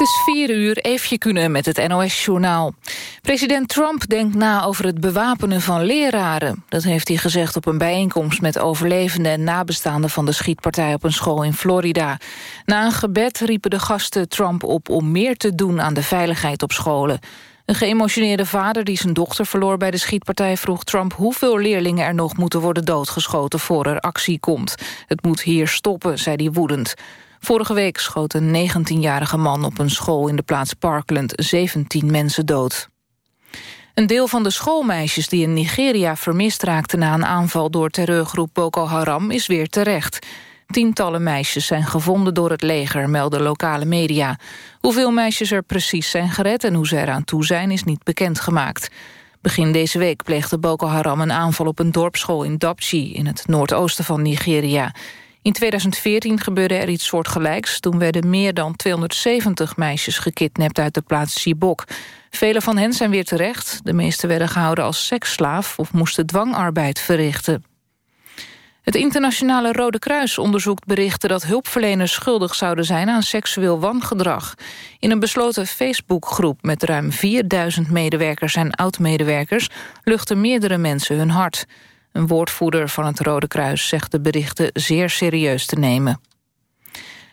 Het is vier uur, Eefje Kunnen met het NOS-journaal. President Trump denkt na over het bewapenen van leraren. Dat heeft hij gezegd op een bijeenkomst met overlevenden en nabestaanden van de schietpartij op een school in Florida. Na een gebed riepen de gasten Trump op om meer te doen aan de veiligheid op scholen. Een geëmotioneerde vader die zijn dochter verloor bij de schietpartij... vroeg Trump hoeveel leerlingen er nog moeten worden doodgeschoten... voor er actie komt. Het moet hier stoppen, zei hij woedend. Vorige week schoot een 19-jarige man op een school in de plaats Parkland 17 mensen dood. Een deel van de schoolmeisjes die in Nigeria vermist raakten... na een aanval door terreurgroep Boko Haram is weer terecht. Tientallen meisjes zijn gevonden door het leger, melden lokale media. Hoeveel meisjes er precies zijn gered en hoe ze eraan toe zijn... is niet bekendgemaakt. Begin deze week pleegde Boko Haram een aanval op een dorpsschool in Dapchi... in het noordoosten van Nigeria. In 2014 gebeurde er iets soortgelijks. Toen werden meer dan 270 meisjes gekidnapt uit de plaats Chibok. Vele van hen zijn weer terecht. De meeste werden gehouden als seksslaaf of moesten dwangarbeid verrichten. Het internationale Rode Kruis onderzoekt berichten dat hulpverleners schuldig zouden zijn aan seksueel wangedrag. In een besloten Facebookgroep met ruim 4000 medewerkers en oud-medewerkers luchten meerdere mensen hun hart. Een woordvoerder van het Rode Kruis zegt de berichten zeer serieus te nemen.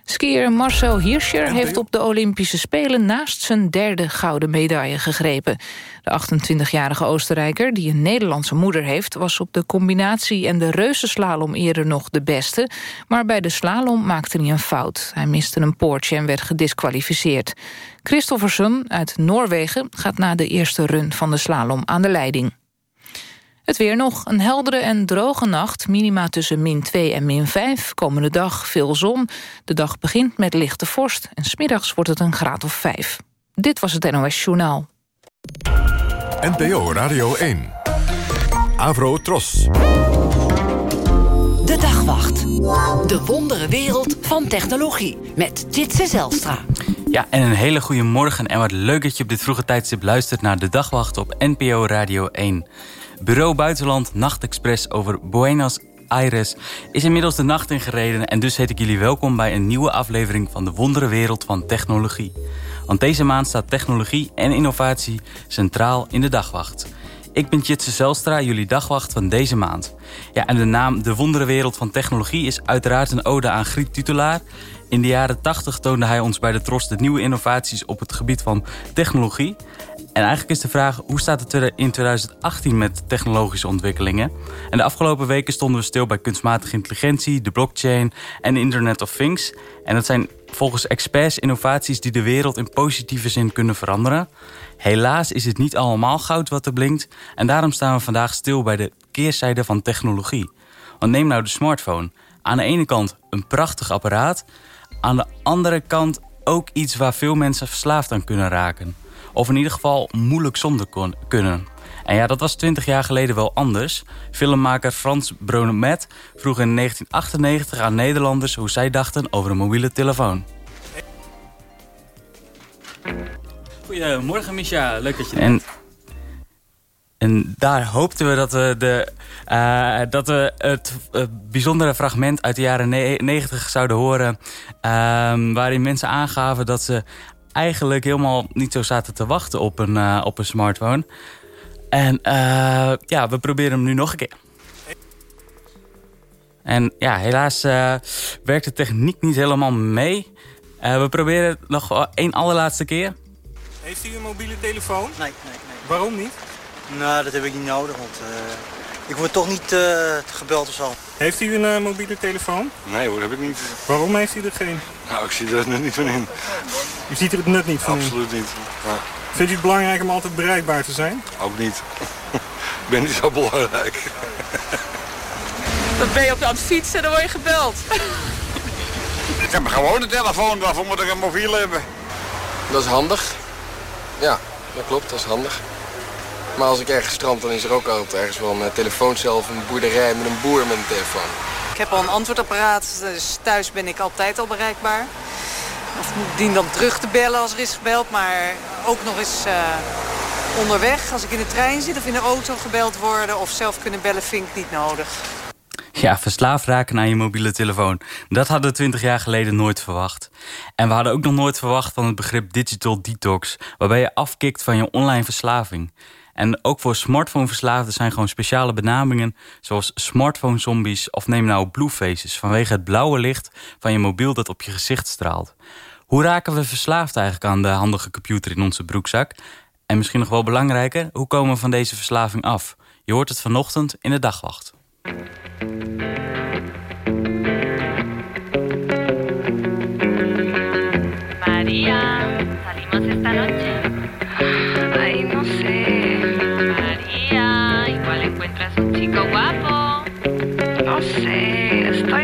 Skier Marcel Hirscher heeft op de Olympische Spelen... naast zijn derde gouden medaille gegrepen. De 28-jarige Oostenrijker, die een Nederlandse moeder heeft... was op de combinatie en de reuzenslalom eerder nog de beste... maar bij de slalom maakte hij een fout. Hij miste een poortje en werd gedisqualificeerd. Christoffersen uit Noorwegen gaat na de eerste run van de slalom aan de leiding. Het weer nog. Een heldere en droge nacht. Minima tussen min 2 en min 5. Komende dag veel zon. De dag begint met lichte vorst. En smiddags wordt het een graad of 5. Dit was het NOS Journaal. NPO Radio 1. Avro Tros. De Dagwacht. De wondere wereld van technologie. Met Jitse Zelstra. Ja, en een hele goede morgen. En wat leuk dat je op dit vroege tijdstip luistert naar De Dagwacht op NPO Radio 1. Bureau Buitenland Nachtexpress over Buenos Aires is inmiddels de nacht ingereden... en dus heet ik jullie welkom bij een nieuwe aflevering van de wondere wereld van technologie. Want deze maand staat technologie en innovatie centraal in de dagwacht. Ik ben Jitse Zelstra, jullie dagwacht van deze maand. Ja, en de naam De Wondere Wereld van Technologie is uiteraard een ode aan Griet Tutelaar... In de jaren 80 toonde hij ons bij de Tros de nieuwe innovaties op het gebied van technologie. En eigenlijk is de vraag, hoe staat het in 2018 met technologische ontwikkelingen? En de afgelopen weken stonden we stil bij kunstmatige intelligentie, de blockchain en Internet of Things. En dat zijn volgens experts innovaties die de wereld in positieve zin kunnen veranderen. Helaas is het niet allemaal goud wat er blinkt. En daarom staan we vandaag stil bij de keerzijde van technologie. Want neem nou de smartphone. Aan de ene kant een prachtig apparaat. Aan de andere kant ook iets waar veel mensen verslaafd aan kunnen raken. Of in ieder geval moeilijk zonder kon, kunnen. En ja, dat was 20 jaar geleden wel anders. Filmmaker Frans Bronemet vroeg in 1998 aan Nederlanders... hoe zij dachten over een mobiele telefoon. Goedemorgen, Misha. Leuk dat je... En, en daar hoopten we dat we, de, uh, dat we het uh, bijzondere fragment uit de jaren 90 zouden horen... Uh, waarin mensen aangaven dat ze eigenlijk helemaal niet zo zaten te wachten op een, uh, op een smartphone. En uh, ja, we proberen hem nu nog een keer. En ja, helaas uh, werkt de techniek niet helemaal mee. we proberen het nog één allerlaatste keer. Heeft u een mobiele telefoon? Nee, nee, nee. Waarom niet? Nou, dat heb ik niet nodig, want ik word toch niet uh, gebeld of zo. Heeft u een uh, mobiele telefoon? Nee hoor, heb ik niet. Waarom heeft u er geen? Nou, ik zie er het nut niet van in. U ziet er het nut niet van Absoluut in? niet. Ja. Vindt u het belangrijk om altijd bereikbaar te zijn? Ook niet. ik ben niet zo belangrijk. Dan ben je op aan het fietsen en dan word je gebeld. ik heb gewoon een telefoon, waarvoor moet ik een mobiel hebben? Dat is handig. Ja, dat klopt, dat is handig. Maar als ik ergens strand, dan is er ook altijd ergens wel een telefooncel of een boerderij met een boer met een telefoon. Ik heb al een antwoordapparaat, dus thuis ben ik altijd al bereikbaar. Of moet ik dien dan terug te bellen als er is gebeld, maar ook nog eens uh, onderweg. Als ik in de trein zit of in de auto gebeld worden of zelf kunnen bellen, vind ik niet nodig. Ja, verslaafd raken aan je mobiele telefoon. Dat hadden we 20 jaar geleden nooit verwacht. En we hadden ook nog nooit verwacht van het begrip digital detox... waarbij je afkikt van je online verslaving. En ook voor smartphoneverslaafden zijn gewoon speciale benamingen... zoals smartphone zombies of neem nou bluefaces... vanwege het blauwe licht van je mobiel dat op je gezicht straalt. Hoe raken we verslaafd eigenlijk aan de handige computer in onze broekzak? En misschien nog wel belangrijker, hoe komen we van deze verslaving af? Je hoort het vanochtend in de dagwacht.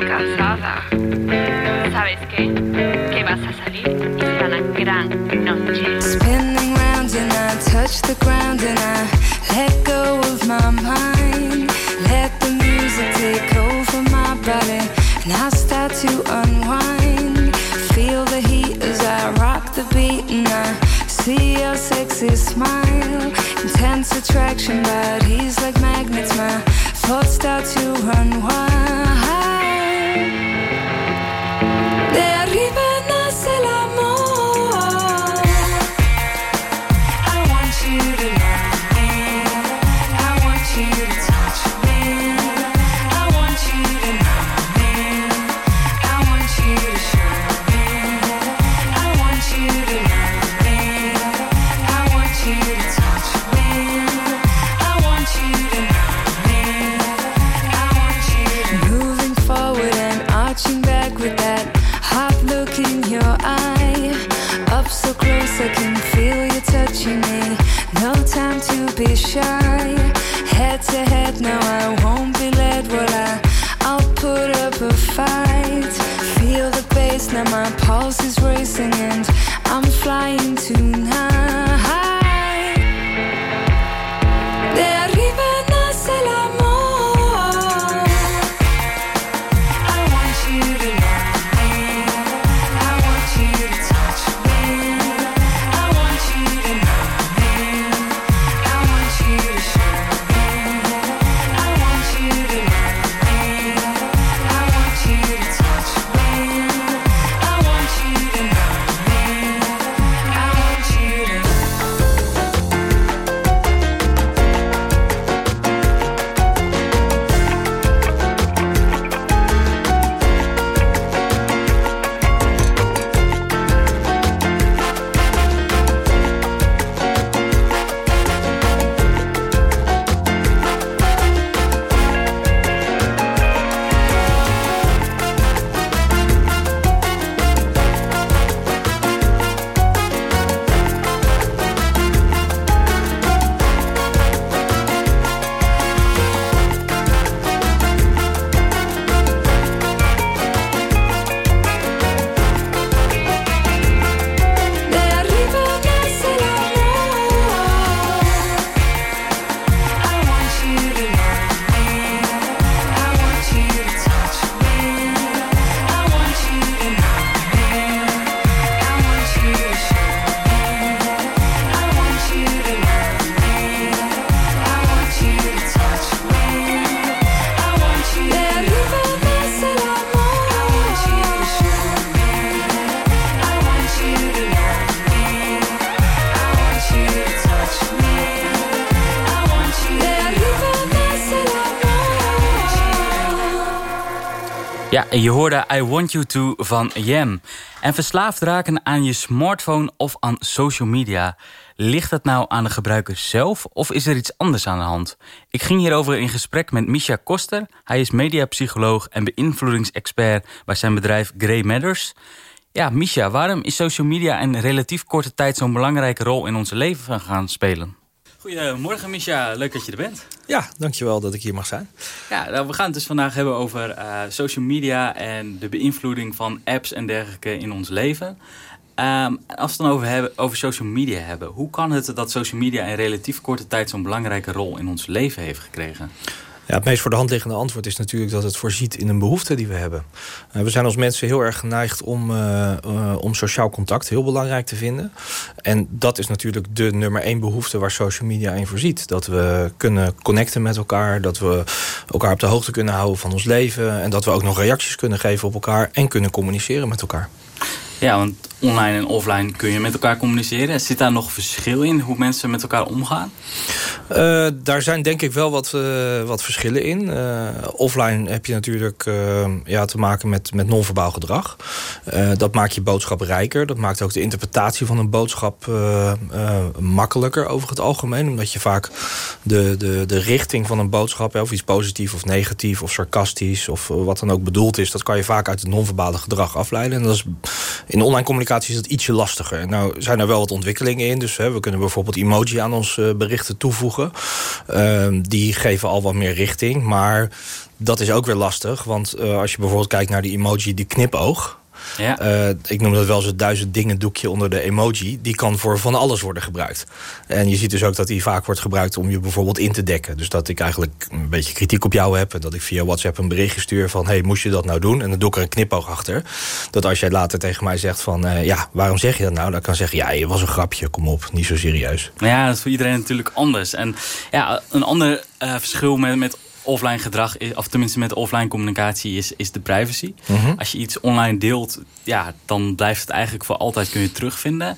Cansada. ¿Sabes qué? Que vas a salir y será una gran noche. Spinning round and I touch the ground and I je hoorde I Want You To van Yam. En verslaafd raken aan je smartphone of aan social media... ligt dat nou aan de gebruiker zelf of is er iets anders aan de hand? Ik ging hierover in gesprek met Misha Koster. Hij is mediapsycholoog en beïnvloedingsexpert bij zijn bedrijf Grey Matters. Ja, Misha, waarom is social media in relatief korte tijd... zo'n belangrijke rol in ons leven gaan spelen? Goedemorgen, Misha. Leuk dat je er bent. Ja, dankjewel dat ik hier mag zijn. Ja, nou, we gaan het dus vandaag hebben over eh, social media en de beïnvloeding van apps en dergelijke in ons leven. Ehm, als we het dan over, hebben, over social media hebben, hoe kan het dat social media in relatief korte tijd zo'n belangrijke rol in ons leven heeft gekregen? Ja, het meest voor de hand liggende antwoord is natuurlijk dat het voorziet in een behoefte die we hebben. Uh, we zijn als mensen heel erg geneigd om, uh, uh, om sociaal contact heel belangrijk te vinden. En dat is natuurlijk de nummer één behoefte waar social media in voorziet. Dat we kunnen connecten met elkaar, dat we elkaar op de hoogte kunnen houden van ons leven en dat we ook nog reacties kunnen geven op elkaar en kunnen communiceren met elkaar. Ja, want online en offline kun je met elkaar communiceren. Zit daar nog verschil in hoe mensen met elkaar omgaan? Uh, daar zijn denk ik wel wat, uh, wat verschillen in. Uh, offline heb je natuurlijk ja, te maken met, met non-verbaal gedrag. dat maakt je boodschap rijker. Dat maakt ook de interpretatie van een boodschap makkelijker over het algemeen. Omdat je vaak de, de, de richting van een boodschap... of iets positief of negatief of sarcastisch... of wat dan ook bedoeld is... dat kan je vaak uit het non-verbale gedrag afleiden. En dat is, in online communicatie is dat ietsje lastiger. Nou zijn er wel wat ontwikkelingen in. Dus hè, we kunnen bijvoorbeeld emoji aan onze berichten toevoegen. Uh, die geven al wat meer richting. Maar dat is ook weer lastig. Want uh, als je bijvoorbeeld kijkt naar die emoji, die knipoog... Ja. Uh, ik noem dat wel zo'n duizend dingen doekje onder de emoji. Die kan voor van alles worden gebruikt. En je ziet dus ook dat die vaak wordt gebruikt om je bijvoorbeeld in te dekken. Dus dat ik eigenlijk een beetje kritiek op jou heb. En dat ik via WhatsApp een berichtje stuur van... hey, moest je dat nou doen? En dan doe ik er een knipoog achter. Dat als jij later tegen mij zegt van... Uh, ja, waarom zeg je dat nou? Dan kan ik zeggen, ja, je was een grapje. Kom op, niet zo serieus. Ja, dat is voor iedereen natuurlijk anders. En ja, een ander uh, verschil met, met offline gedrag, is, of tenminste met offline communicatie, is, is de privacy. Mm -hmm. Als je iets online deelt, ja, dan blijft het eigenlijk voor altijd kun je terugvinden.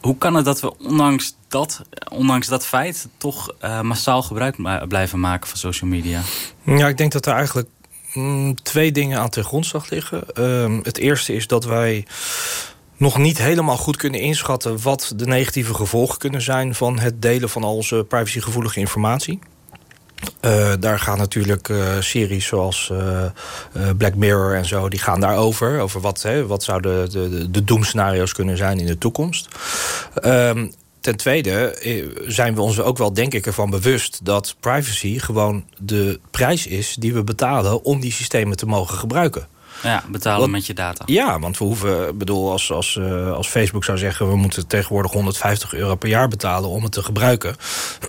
Hoe kan het dat we ondanks dat, ondanks dat feit toch uh, massaal gebruik blijven maken van social media? Ja, ik denk dat er eigenlijk mm, twee dingen aan ten grondslag liggen. Uh, het eerste is dat wij nog niet helemaal goed kunnen inschatten... wat de negatieve gevolgen kunnen zijn... van het delen van al onze privacygevoelige informatie. Uh, daar gaan natuurlijk uh, series zoals uh, Black Mirror en zo... die gaan daarover. Over wat, hè, wat zouden de, de, de doemscenario's kunnen zijn in de toekomst. Um, ten tweede zijn we ons ook wel, denk ik, ervan bewust... dat privacy gewoon de prijs is die we betalen... om die systemen te mogen gebruiken. Ja, betalen Want, met je data. Ja, want we hoeven, bedoel, als, als, als Facebook zou zeggen... we moeten tegenwoordig 150 euro per jaar betalen om het te gebruiken...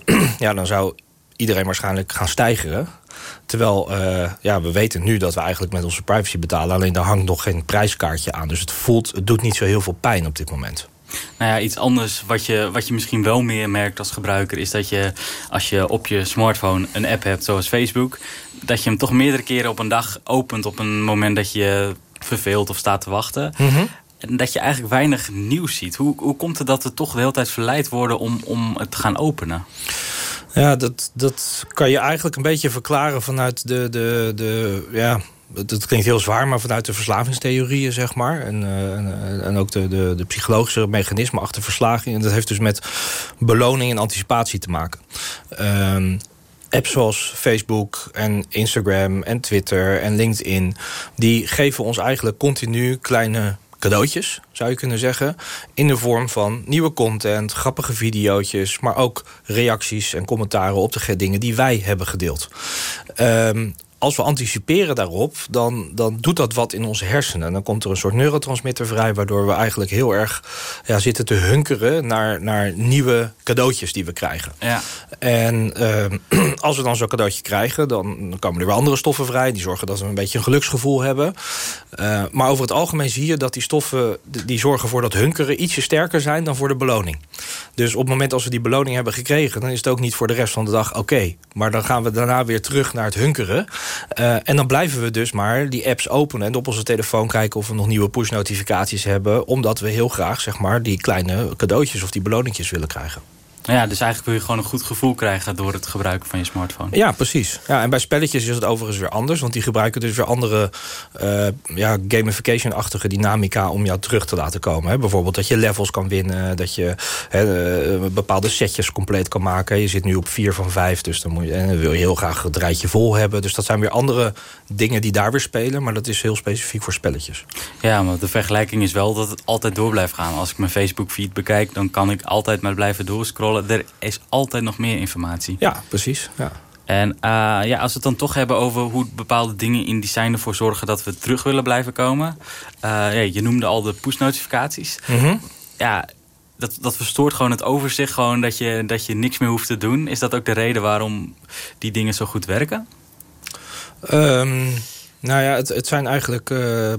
ja, dan zou iedereen waarschijnlijk gaan stijgeren. Terwijl uh, ja, we weten nu dat we eigenlijk met onze privacy betalen. Alleen daar hangt nog geen prijskaartje aan. Dus het, voelt, het doet niet zo heel veel pijn op dit moment. Nou ja, iets anders wat je, wat je misschien wel meer merkt als gebruiker... is dat je als je op je smartphone een app hebt zoals Facebook... dat je hem toch meerdere keren op een dag opent... op een moment dat je verveelt of staat te wachten... Mm -hmm. En dat je eigenlijk weinig nieuws ziet. Hoe, hoe komt het dat we toch de hele tijd verleid worden om, om het te gaan openen? Ja, dat, dat kan je eigenlijk een beetje verklaren vanuit de... de, de ja, dat klinkt heel zwaar, maar vanuit de verslavingstheorieën, zeg maar. En, uh, en, en, ook de, de, de, psychologische mechanismen achter verslaving. En dat heeft dus met beloning en anticipatie te maken. Um, apps zoals Facebook en Instagram en Twitter en LinkedIn... die geven ons eigenlijk continu kleine cadeautjes, zou je kunnen zeggen. In de vorm van nieuwe content, grappige video's... maar ook reacties en commentaren op de dingen die wij hebben gedeeld. Um, als we anticiperen daarop, dan, dan doet dat wat in onze hersenen. Dan komt er een soort neurotransmitter vrij... waardoor we eigenlijk heel erg ja, zitten te hunkeren... naar, naar nieuwe cadeautjes die we krijgen. Ja. En uh, als we dan zo'n cadeautje krijgen... Dan, komen er weer andere stoffen vrij. Die zorgen dat we een beetje een geluksgevoel hebben. Uh, maar over het algemeen zie je dat die stoffen... die zorgen voor dat hunkeren ietsje sterker zijn dan voor de beloning. Dus op het moment als we die beloning hebben gekregen... dan is het ook niet voor de rest van de dag oké. Okay. Maar dan gaan we daarna weer terug naar het hunkeren... Uh, en dan blijven we dus maar die apps openen... en op onze telefoon kijken of we nog nieuwe push-notificaties hebben... omdat we heel graag zeg maar, die kleine cadeautjes of die beloningjes willen krijgen. Ja, dus eigenlijk wil je gewoon een goed gevoel krijgen... door het gebruiken van je smartphone. Ja, precies. Ja, en bij spelletjes is het overigens weer anders. Want die gebruiken dus weer andere uh, ja, gamification-achtige dynamica... om jou terug te laten komen. Hè. Bijvoorbeeld dat je levels kan winnen. Dat je hè, uh, bepaalde setjes compleet kan maken. Je zit nu op 4 van 5, dus dan, moet je, en dan wil je heel graag het rijtje vol hebben. Dus dat zijn weer andere dingen die daar weer spelen. Maar dat is heel specifiek voor spelletjes. Ja, maar de vergelijking is wel dat het altijd door blijft gaan. Als ik mijn Facebook-feed bekijk... dan kan ik altijd maar blijven doorscrollen er is altijd nog meer informatie. Ja, precies. Ja. En uh, ja, als we het dan toch hebben over hoe bepaalde dingen in design ervoor zorgen dat we terug willen blijven komen. Uh, ja, je noemde al de push-notificaties. Mm -hmm. Ja, dat, dat verstoort gewoon het overzicht, gewoon dat je, dat je niks meer hoeft te doen. Is dat ook de reden waarom die dingen zo goed werken? Ehm, nou ja, het, zijn eigenlijk, eh, eh,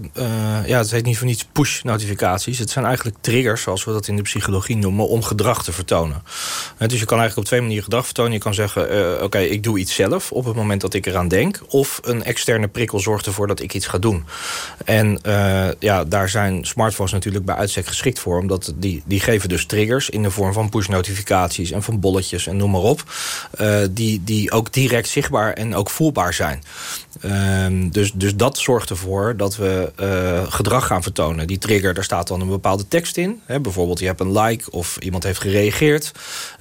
ja, het heet niet voor niets push-notificaties. Het zijn eigenlijk triggers, zoals we dat in de psychologie noemen, om gedrag te vertonen. Dus je kan eigenlijk op twee manieren gedrag vertonen. Je kan zeggen, eh, oké, ik doe iets zelf op het moment dat ik eraan denk. Of een externe prikkel zorgt ervoor dat ik iets ga doen. En ja, daar zijn smartphones natuurlijk bij uitstek geschikt voor. Omdat die, die geven dus triggers in de vorm van push-notificaties en van bolletjes en noem maar op. die, die ook direct zichtbaar en ook voelbaar zijn. Ehm, dus, dus dat zorgt ervoor dat we eh, gedrag gaan vertonen. Die trigger, daar staat dan een bepaalde tekst in. Hè, bijvoorbeeld je hebt een like of iemand heeft gereageerd.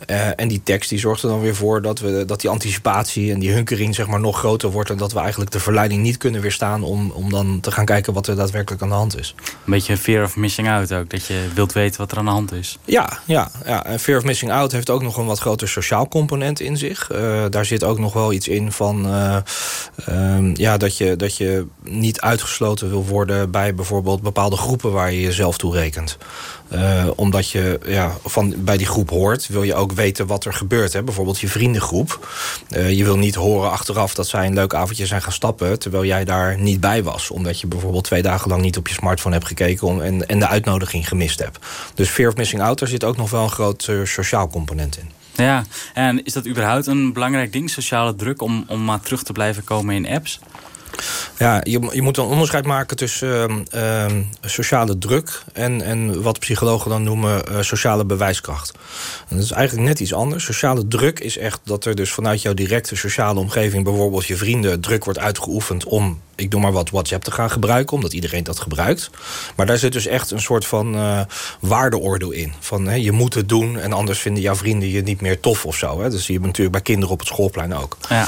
Eh, en die tekst die zorgt er dan weer voor dat, we, dat die anticipatie en die hunkering zeg maar, nog groter wordt. En dat we eigenlijk de verleiding niet kunnen weerstaan om, om dan te gaan kijken wat er daadwerkelijk aan de hand is. Een beetje fear of missing out ook. Dat je wilt weten wat er aan de hand is. Ja, ja, ja. En fear of missing out heeft ook nog een wat groter sociaal component in zich. Eh, daar zit ook nog wel iets in van eh, ehm, ja, dat, je, dat je niet uitgesloten wil worden bij bijvoorbeeld bepaalde groepen waar je jezelf toe rekent. Eh, omdat je ja, van, bij die groep hoort, wil je ook weten wat er gebeurt. Hè? Bijvoorbeeld je vriendengroep. Eh, je wil niet horen achteraf dat zij een leuk avondje zijn gaan stappen... terwijl jij daar niet bij was. Omdat je bijvoorbeeld twee dagen lang niet op je smartphone hebt gekeken... om- en, en de uitnodiging gemist hebt. Dus fear of missing out, er zit ook nog wel een groot eh, sociaal component in. Ja, en is dat überhaupt een belangrijk ding, sociale druk... om, om maar terug te blijven komen in apps? Ja, je, je moet een onderscheid maken tussen ehm, ehm, sociale druk... En, en wat psychologen dan noemen eh, sociale bewijskracht. En dat is eigenlijk net iets anders. Sociale druk is echt dat er dus vanuit jouw directe sociale omgeving... bijvoorbeeld je vrienden druk wordt uitgeoefend om... ik doe maar wat WhatsApp te gaan gebruiken, omdat iedereen dat gebruikt. Maar daar zit dus echt een soort van eh, waardeoordeel in. Van hè, je moet het doen en anders vinden jouw vrienden je niet meer tof of zo. Hè. Dat zie je natuurlijk bij kinderen op het schoolplein ook. Ja.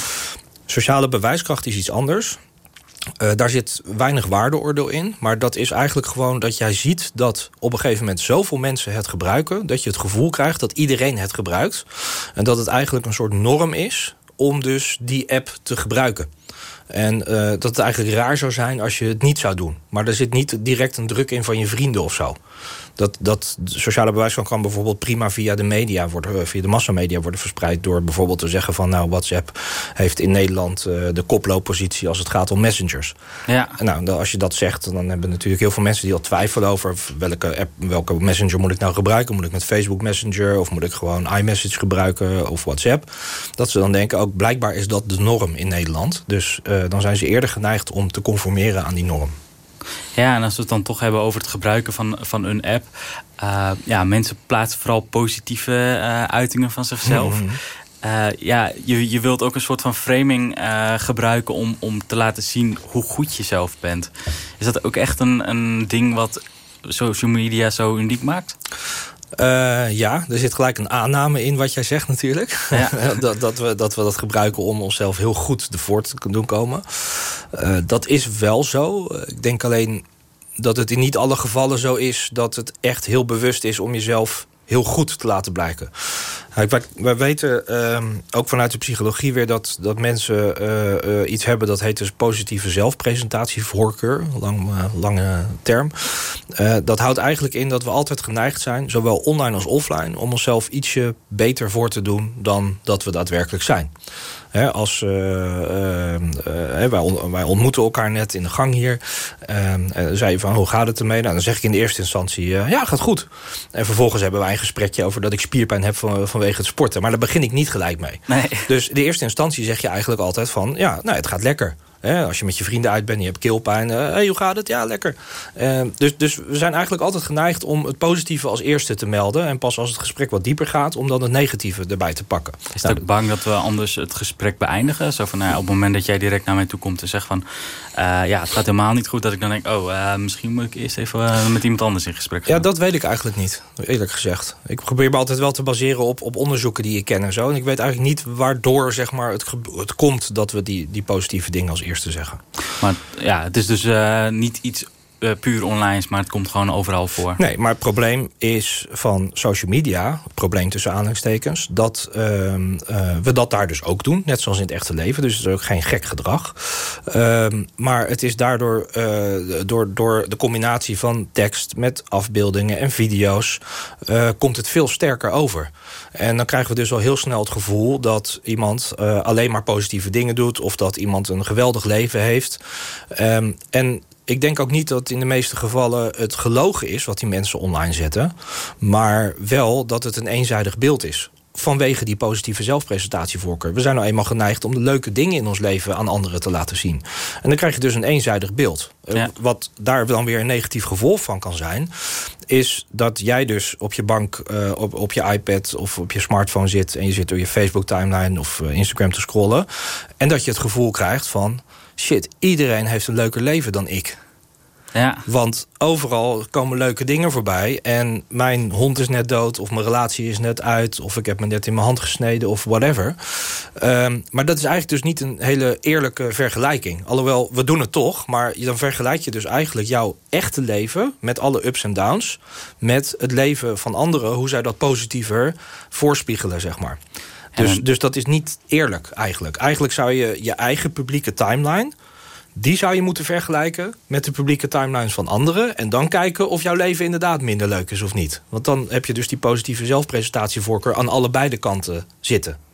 Sociale bewijskracht is iets anders. Eh, daar zit weinig waardeoordeel in. Maar dat is eigenlijk gewoon dat jij ziet dat op een gegeven moment zoveel mensen het gebruiken. Dat je het gevoel krijgt dat iedereen het gebruikt. En dat het eigenlijk een soort norm is om dus die app te gebruiken. En eh, dat het eigenlijk raar zou zijn als je het niet zou doen. Maar er zit niet direct een druk in van je vrienden of zo. Dat, dat sociale bewijskracht kan bijvoorbeeld prima via de media worden, eh, via de massamedia worden verspreid. Door bijvoorbeeld te zeggen van nou, WhatsApp heeft in Nederland eh, de koplooppositie als het gaat om messengers. Ja. Nou, als je dat zegt, dan hebben natuurlijk heel veel mensen die al twijfelen over welke app, welke messenger moet ik nou gebruiken. Moet ik met Facebook Messenger of moet ik gewoon iMessage gebruiken of WhatsApp? Dat ze dan denken, ook blijkbaar is dat de norm in Nederland. Dus dan zijn ze eerder geneigd om te conformeren aan die norm. Ja, en als we het dan toch hebben over het gebruiken van, van een app. eh, ja, mensen plaatsen vooral positieve eh, uitingen van zichzelf. Mhm. Eh, ja, je, je wilt ook een soort van framing eh, gebruiken om, om te laten zien hoe goed je zelf bent. Is dat ook echt een, een ding wat social media zo uniek maakt? Eh, ja, er zit gelijk een aanname in wat jij zegt natuurlijk. Ja. dat, dat, we, dat we dat gebruiken om onszelf heel goed ervoor te doen komen. Eh, dat is wel zo. Eh, Ik denk alleen dat het in niet alle gevallen zo is... dat het echt heel bewust is om jezelf heel goed te laten blijken. Kijk, wij, wij weten ehm, ook vanuit de psychologie weer dat, dat mensen eh, eh, iets hebben dat heet dus positieve zelfpresentatievoorkeur. Lang, eh, lange term. Dat houdt eigenlijk in dat we altijd geneigd zijn, zowel online als offline, om onszelf ietsje beter voor te doen dan dat we daadwerkelijk zijn. Hè, als, eh, eh, eh, wij, on- wij ontmoeten elkaar net in de gang hier. Eh, dan zei je van, hoe gaat het ermee? Nou, dan zeg ik in de eerste instantie, ja, gaat goed. En vervolgens hebben wij een gesprekje over dat ik spierpijn heb van, vanwege het sporten. Maar daar begin ik niet gelijk mee. Nee. Dus in de eerste instantie zeg je eigenlijk altijd van... ja, nou, het gaat lekker. Hè, als je met je vrienden uit bent en je hebt keelpijn... eh, hey, hoe gaat het? Ja, lekker. Eh, dus, dus we zijn eigenlijk altijd geneigd om het positieve als eerste te melden... en pas als het gesprek wat dieper gaat... om dan het negatieve erbij te pakken. Is het ook bang dat we anders het gesprek beëindigen? Zo van, nou ja, op het moment dat jij direct naar mij toe komt en zegt van... eh, ja, het gaat helemaal niet goed. Dat ik dan denk, oh, misschien moet ik eerst even met iemand anders in gesprek gaan. Ja, dat weet ik eigenlijk niet, eerlijk gezegd. Ik probeer me altijd wel te baseren op, op onderzoeken die ik ken en zo. En ik weet eigenlijk niet waardoor zeg maar, het, het komt dat we die, die positieve dingen als eerste zeggen. Maar ja, het is dus eh, niet iets eh, puur online maar het komt gewoon overal voor. Nee, maar het probleem is van social media, het probleem tussen aanhalingstekens, dat ehm, eh, we dat daar dus ook doen, net zoals in het echte leven. Dus het is ook geen gek gedrag. Ehm, maar het is daardoor eh, door, door de combinatie van tekst met afbeeldingen en video's, komt het veel sterker over. En dan krijgen we dus al heel snel het gevoel dat iemand alleen maar positieve dingen doet, of dat iemand een geweldig leven heeft. Ehm, en ik denk ook niet dat in de meeste gevallen het gelogen is wat die mensen online zetten. Maar wel dat het een eenzijdig beeld is. Vanwege die positieve zelfpresentatievoorkeur. We zijn nou eenmaal geneigd om de leuke dingen in ons leven aan anderen te laten zien. En dan krijg je dus een eenzijdig beeld. Eh, Wat daar dan weer een negatief gevolg van kan zijn, is dat jij dus op je bank, eh, op, op je iPad of op je smartphone zit en je zit door je Facebook timeline of eh, Instagram te scrollen. En dat je het gevoel krijgt van shit, iedereen heeft een leuker leven dan ik. Ja. Want overal komen leuke dingen voorbij. En mijn hond is net dood, of mijn relatie is net uit... of ik heb me net in mijn hand gesneden, of whatever. Ehm, maar dat is eigenlijk dus niet een hele eerlijke vergelijking. Alhoewel, we doen het toch. Maar dan vergelijk je dus eigenlijk jouw echte leven... met alle ups en downs... met het leven van anderen, hoe zij dat positiever voorspiegelen, zeg maar. Dus, dus dat is niet eerlijk eigenlijk. Eigenlijk zou je je eigen publieke timeline... die zou je moeten vergelijken met de publieke timelines van anderen... en dan kijken of jouw leven inderdaad minder leuk is of niet. Want dan heb je dus die positieve zelfpresentatievoorkeur... aan allebei de kanten zitten.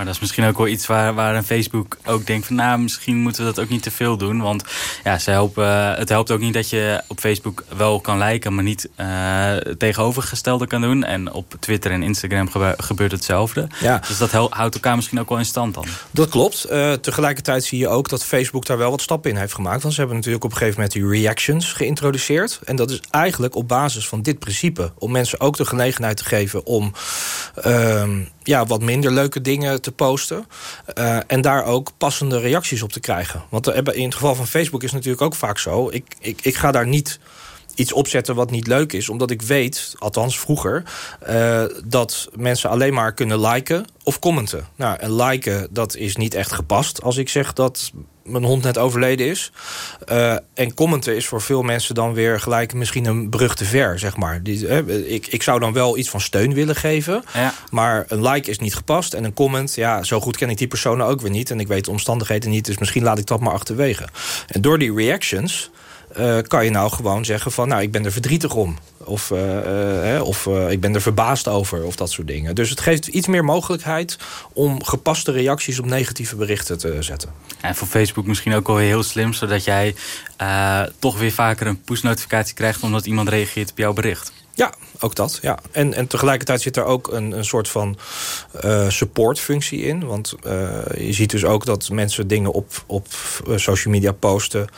Maar dat is misschien ook wel iets waar, waar een Facebook ook denkt van... nou, misschien moeten we dat ook niet te veel doen. Want ja, ze helpen, het helpt ook niet dat je op Facebook wel kan liken... maar niet eh, het tegenovergestelde kan doen. En op Twitter en Instagram gebe- gebeurt hetzelfde. Ja. Dus dat houdt elkaar misschien ook wel in stand dan. Dat klopt. Eh, tegelijkertijd zie je ook dat Facebook daar wel wat stappen in heeft gemaakt. Want ze hebben natuurlijk op een gegeven moment die reactions geïntroduceerd. En dat is eigenlijk op basis van dit principe. Om mensen ook de gelegenheid te geven om ehm, ja, wat minder leuke dingen te posten. Eh, en daar ook passende reacties op te krijgen. Want in het geval van Facebook is het natuurlijk ook vaak zo. Ik, ik, ik ga daar niet iets opzetten wat niet leuk is. Omdat ik weet, althans vroeger... eh, dat mensen alleen maar kunnen liken of commenten. Nou, en liken, dat is niet echt gepast. Als ik zeg dat mijn hond net overleden is. Eh, en commenten is voor veel mensen dan weer gelijk misschien een brug te ver, zeg maar. Die, eh, ik, ik zou dan wel iets van steun willen geven. Ja. Maar een like is niet gepast. En een comment, ja, zo goed ken ik die personen ook weer niet. En ik weet de omstandigheden niet. Dus misschien laat ik dat maar achterwege. En door die reactions eh, kan je nou gewoon zeggen van... nou, ik ben er verdrietig om. Of, eh, eh, of ik ben er verbaasd over. Of dat soort dingen. Dus het geeft iets meer mogelijkheid... om gepaste reacties op negatieve berichten te zetten. En voor Facebook misschien ook wel heel slim... zodat jij toch weer vaker een push-notificatie krijgt... omdat iemand reageert op jouw bericht. Ja, ook dat. Ja. En, en tegelijkertijd zit er ook een, een soort van eh, supportfunctie in. Want je ziet dus ook dat mensen dingen op, op social media posten...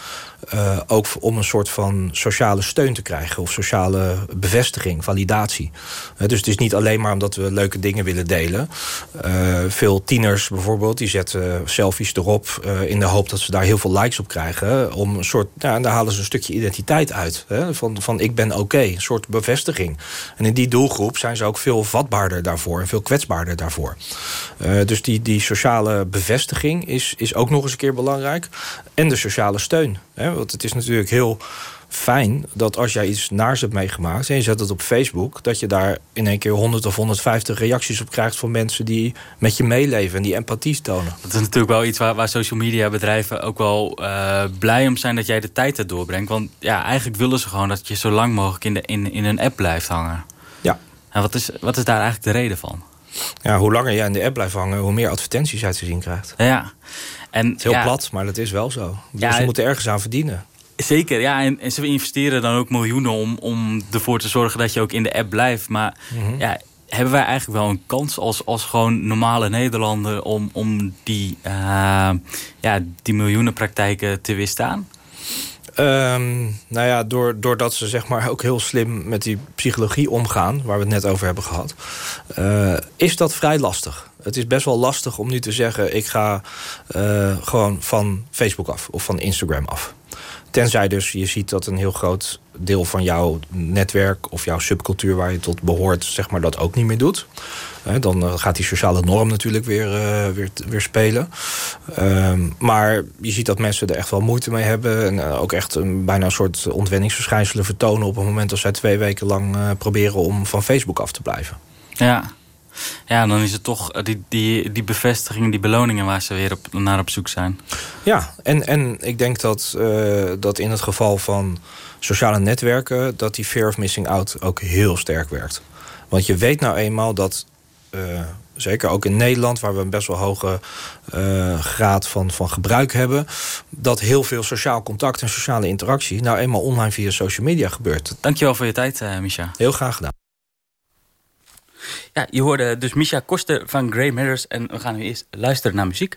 eh, ook om een soort van sociale steun te krijgen... of sociale bevestiging, validatie. Eh, dus het is niet alleen maar omdat we leuke dingen willen delen. Eh, veel tieners bijvoorbeeld, die zetten selfies erop... in de hoop dat ze daar heel veel likes op krijgen. Om een soort, ja, en daar halen ze een stukje identiteit uit. Hè, van, van ik ben oké, een soort bevestiging. En in die doelgroep zijn ze ook veel vatbaarder daarvoor... en veel kwetsbaarder daarvoor. Dus die, die sociale bevestiging is, is ook nog eens een keer belangrijk. En de sociale steun. Hè, want het is natuurlijk heel fijn dat als jij iets naars hebt meegemaakt... en je zet het op Facebook... dat je daar in één keer 100 of 150 reacties op krijgt... van mensen die met je meeleven en die empathie tonen. Dat is natuurlijk wel iets waar, waar social media bedrijven ook wel eh, blij om zijn... dat jij de tijd er doorbrengt. Want ja, eigenlijk willen ze gewoon dat je zo lang mogelijk in, de, in, in een app blijft hangen. Ja. En wat is, wat is daar eigenlijk de reden van? Ja, hoe langer jij in de app blijft hangen... hoe meer advertenties uit te zien krijgt. Ja. En, Het is heel ja, plat, maar dat is wel zo. Dus Ja, ze moeten ergens aan verdienen. Zeker, ja. En, en ze investeren dan ook miljoenen om, om ervoor te zorgen dat je ook in de app blijft. Maar Mhm. ja, hebben wij eigenlijk wel een kans als, als gewoon normale Nederlander... om, om die, eh, ja, die miljoenenpraktijken te weerstaan? Ehm, nou ja, door, doordat ze zeg maar ook heel slim met die psychologie omgaan... waar we het net over hebben gehad... eh, is dat vrij lastig. Het is best wel lastig om nu te zeggen... ik ga eh, gewoon van Facebook af of van Instagram af. Tenzij dus je ziet dat een heel groot deel van jouw netwerk... of jouw subcultuur waar je tot behoort, zeg maar, dat ook niet meer doet. Dan eh, gaat die sociale norm natuurlijk weer, eh, weer, weer spelen. Ehm, maar je ziet dat mensen er echt wel moeite mee hebben. En eh, ook echt een, bijna een soort ontwenningsverschijnselen vertonen... op het moment dat zij twee weken lang proberen om van Facebook af te blijven. Ja. Ja, dan is het toch die, die, die bevestigingen, die beloningen waar ze weer op, naar op zoek zijn. Ja, en, en ik denk dat, dat in het geval van sociale netwerken... dat die fear of missing out ook heel sterk werkt. Want je weet nou eenmaal dat, zeker ook in Nederland... waar we een best wel hoge eh, graad van, van gebruik hebben... dat heel veel sociaal contact en sociale interactie... nou eenmaal online via social media gebeurt. Dankjewel voor je tijd, eh Misha. Heel graag gedaan. Ja, je hoorde dus Misha Koster van Grey Matters. En we gaan nu eerst luisteren naar muziek.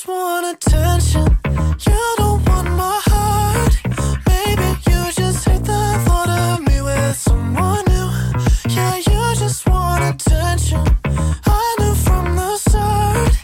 just want attention. You don't want my heart. Maybe you just take the thought of me with someone new. Yeah, you just want attention. I knew from the start.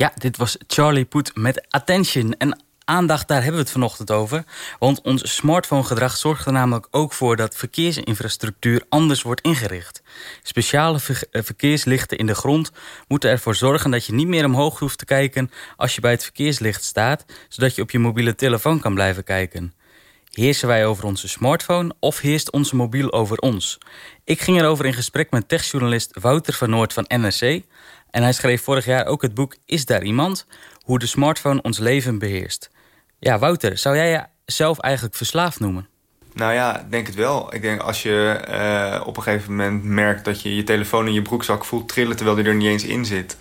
Ja, dit was Charlie Poet met Attention. En aandacht, daar hebben we het vanochtend over. Want ons smartphone-gedrag zorgt er namelijk ook voor... dat verkeersinfrastructuur anders wordt ingericht. Speciale eh, verkeerslichten in de grond moeten ervoor zorgen... dat je niet meer omhoog hoeft te kijken als je bij het verkeerslicht staat... zodat je op je mobiele telefoon kan blijven kijken. Heersen wij over onze smartphone of heerst onze mobiel over ons? Ik ging erover in gesprek met techjournalist Wouter van Noord van NRC... en hij schreef vorig jaar ook het boek Is daar iemand? Hoe de smartphone ons leven beheerst. Ja, Wouter, zou jij jezelf eigenlijk verslaafd noemen? Nou ja, denk het wel. Ik denk als je eh, op een gegeven moment merkt dat je je telefoon in je broekzak voelt trillen terwijl die er niet eens in zit,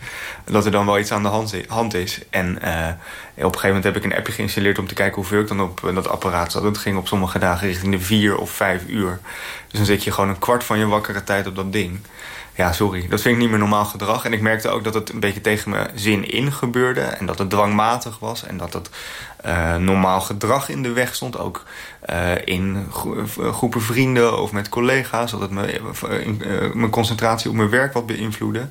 dat er dan wel iets aan de hand is. En eh, op een gegeven moment heb ik een appje geïnstalleerd om te kijken hoeveel ik dan op eh, dat apparaat zat. Het ging op sommige dagen richting de vier of vijf uur. Dus dan zit je gewoon een kwart van je wakkere tijd op dat ding. Ja, sorry. Dat vind ik niet meer normaal gedrag. En ik merkte ook dat het een beetje tegen mijn zin in gebeurde. En dat het dwangmatig was. En dat het eh, normaal gedrag in de weg stond. Ook eh, in eh, groepen vrienden of met collega's. Dat het me, mijn concentratie op mijn werk wat beïnvloedde.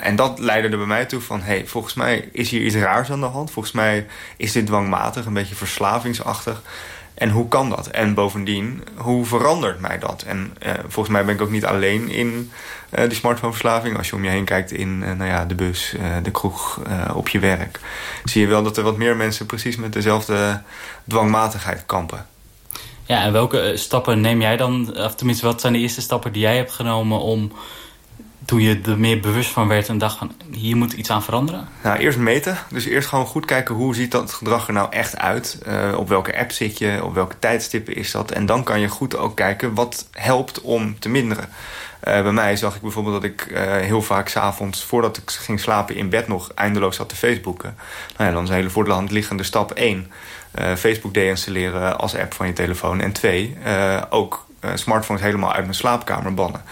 En dat leidde er bij mij toe van... hey, volgens mij is hier iets raars aan de hand. Volgens mij is dit dwangmatig, een beetje verslavingsachtig. En hoe kan dat? En bovendien, hoe verandert mij dat? En eh, volgens mij ben ik ook niet alleen in eh, die smartphoneverslaving. Als je om je heen kijkt in eh, nou ja, de bus, de kroeg, op je werk... zie je wel dat er wat meer mensen precies met dezelfde dwangmatigheid kampen. Ja, en welke stappen neem jij dan? Of tenminste, wat zijn de eerste stappen die jij hebt genomen om... toen je er meer bewust van werd en dacht van... hier moet iets aan veranderen? Nou, eerst meten. Dus eerst gewoon goed kijken hoe ziet dat gedrag er nou echt uit. Eh, op welke app zit je, op welke tijdstippen is dat. En dan kan je goed ook kijken wat helpt om te minderen. Eh, bij mij zag ik bijvoorbeeld dat ik eh, heel vaak s'avonds... voordat ik ging slapen in bed nog eindeloos zat te Facebooken. Nou ja, dan is een hele voor de hand liggende stap 1. Facebook deinstalleren als app van je telefoon. En twee, ook smartphones helemaal uit mijn slaapkamer bannen.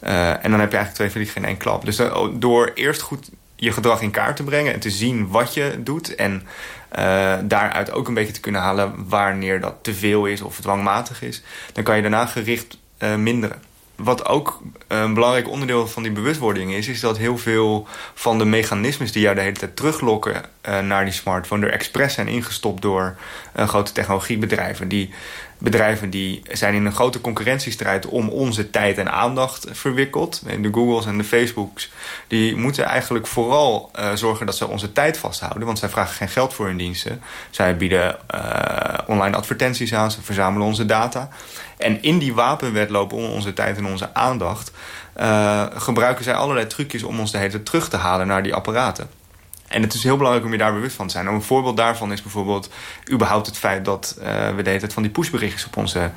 Eh, en dan heb je eigenlijk twee vliegen in één klap. Dus eh, door eerst goed je gedrag in kaart te brengen... en te zien wat je doet... en eh, daaruit ook een beetje te kunnen halen... wanneer dat te veel is of dwangmatig is... dan kan je daarna gericht minderen. Wat ook een belangrijk onderdeel van die bewustwording is... is dat heel veel van de mechanismes die jou de hele tijd teruglokken... naar die smartphone er expres zijn ingestopt door grote technologiebedrijven... die bedrijven die zijn in een grote concurrentiestrijd om onze tijd en aandacht verwikkeld. De Googles en de Facebooks die moeten eigenlijk vooral uh, zorgen dat ze onze tijd vasthouden. Want zij vragen geen geld voor hun diensten. Zij bieden uh, online advertenties aan, ze verzamelen onze data. En in die wapenwedloop om onze tijd en onze aandacht... Uh, gebruiken zij allerlei trucjes om ons de hele terug te halen naar die apparaten. En het is heel belangrijk om je daar bewust van te zijn. Een voorbeeld daarvan is bijvoorbeeld überhaupt het feit dat uh, we de hele tijd van die pushberichtjes op onze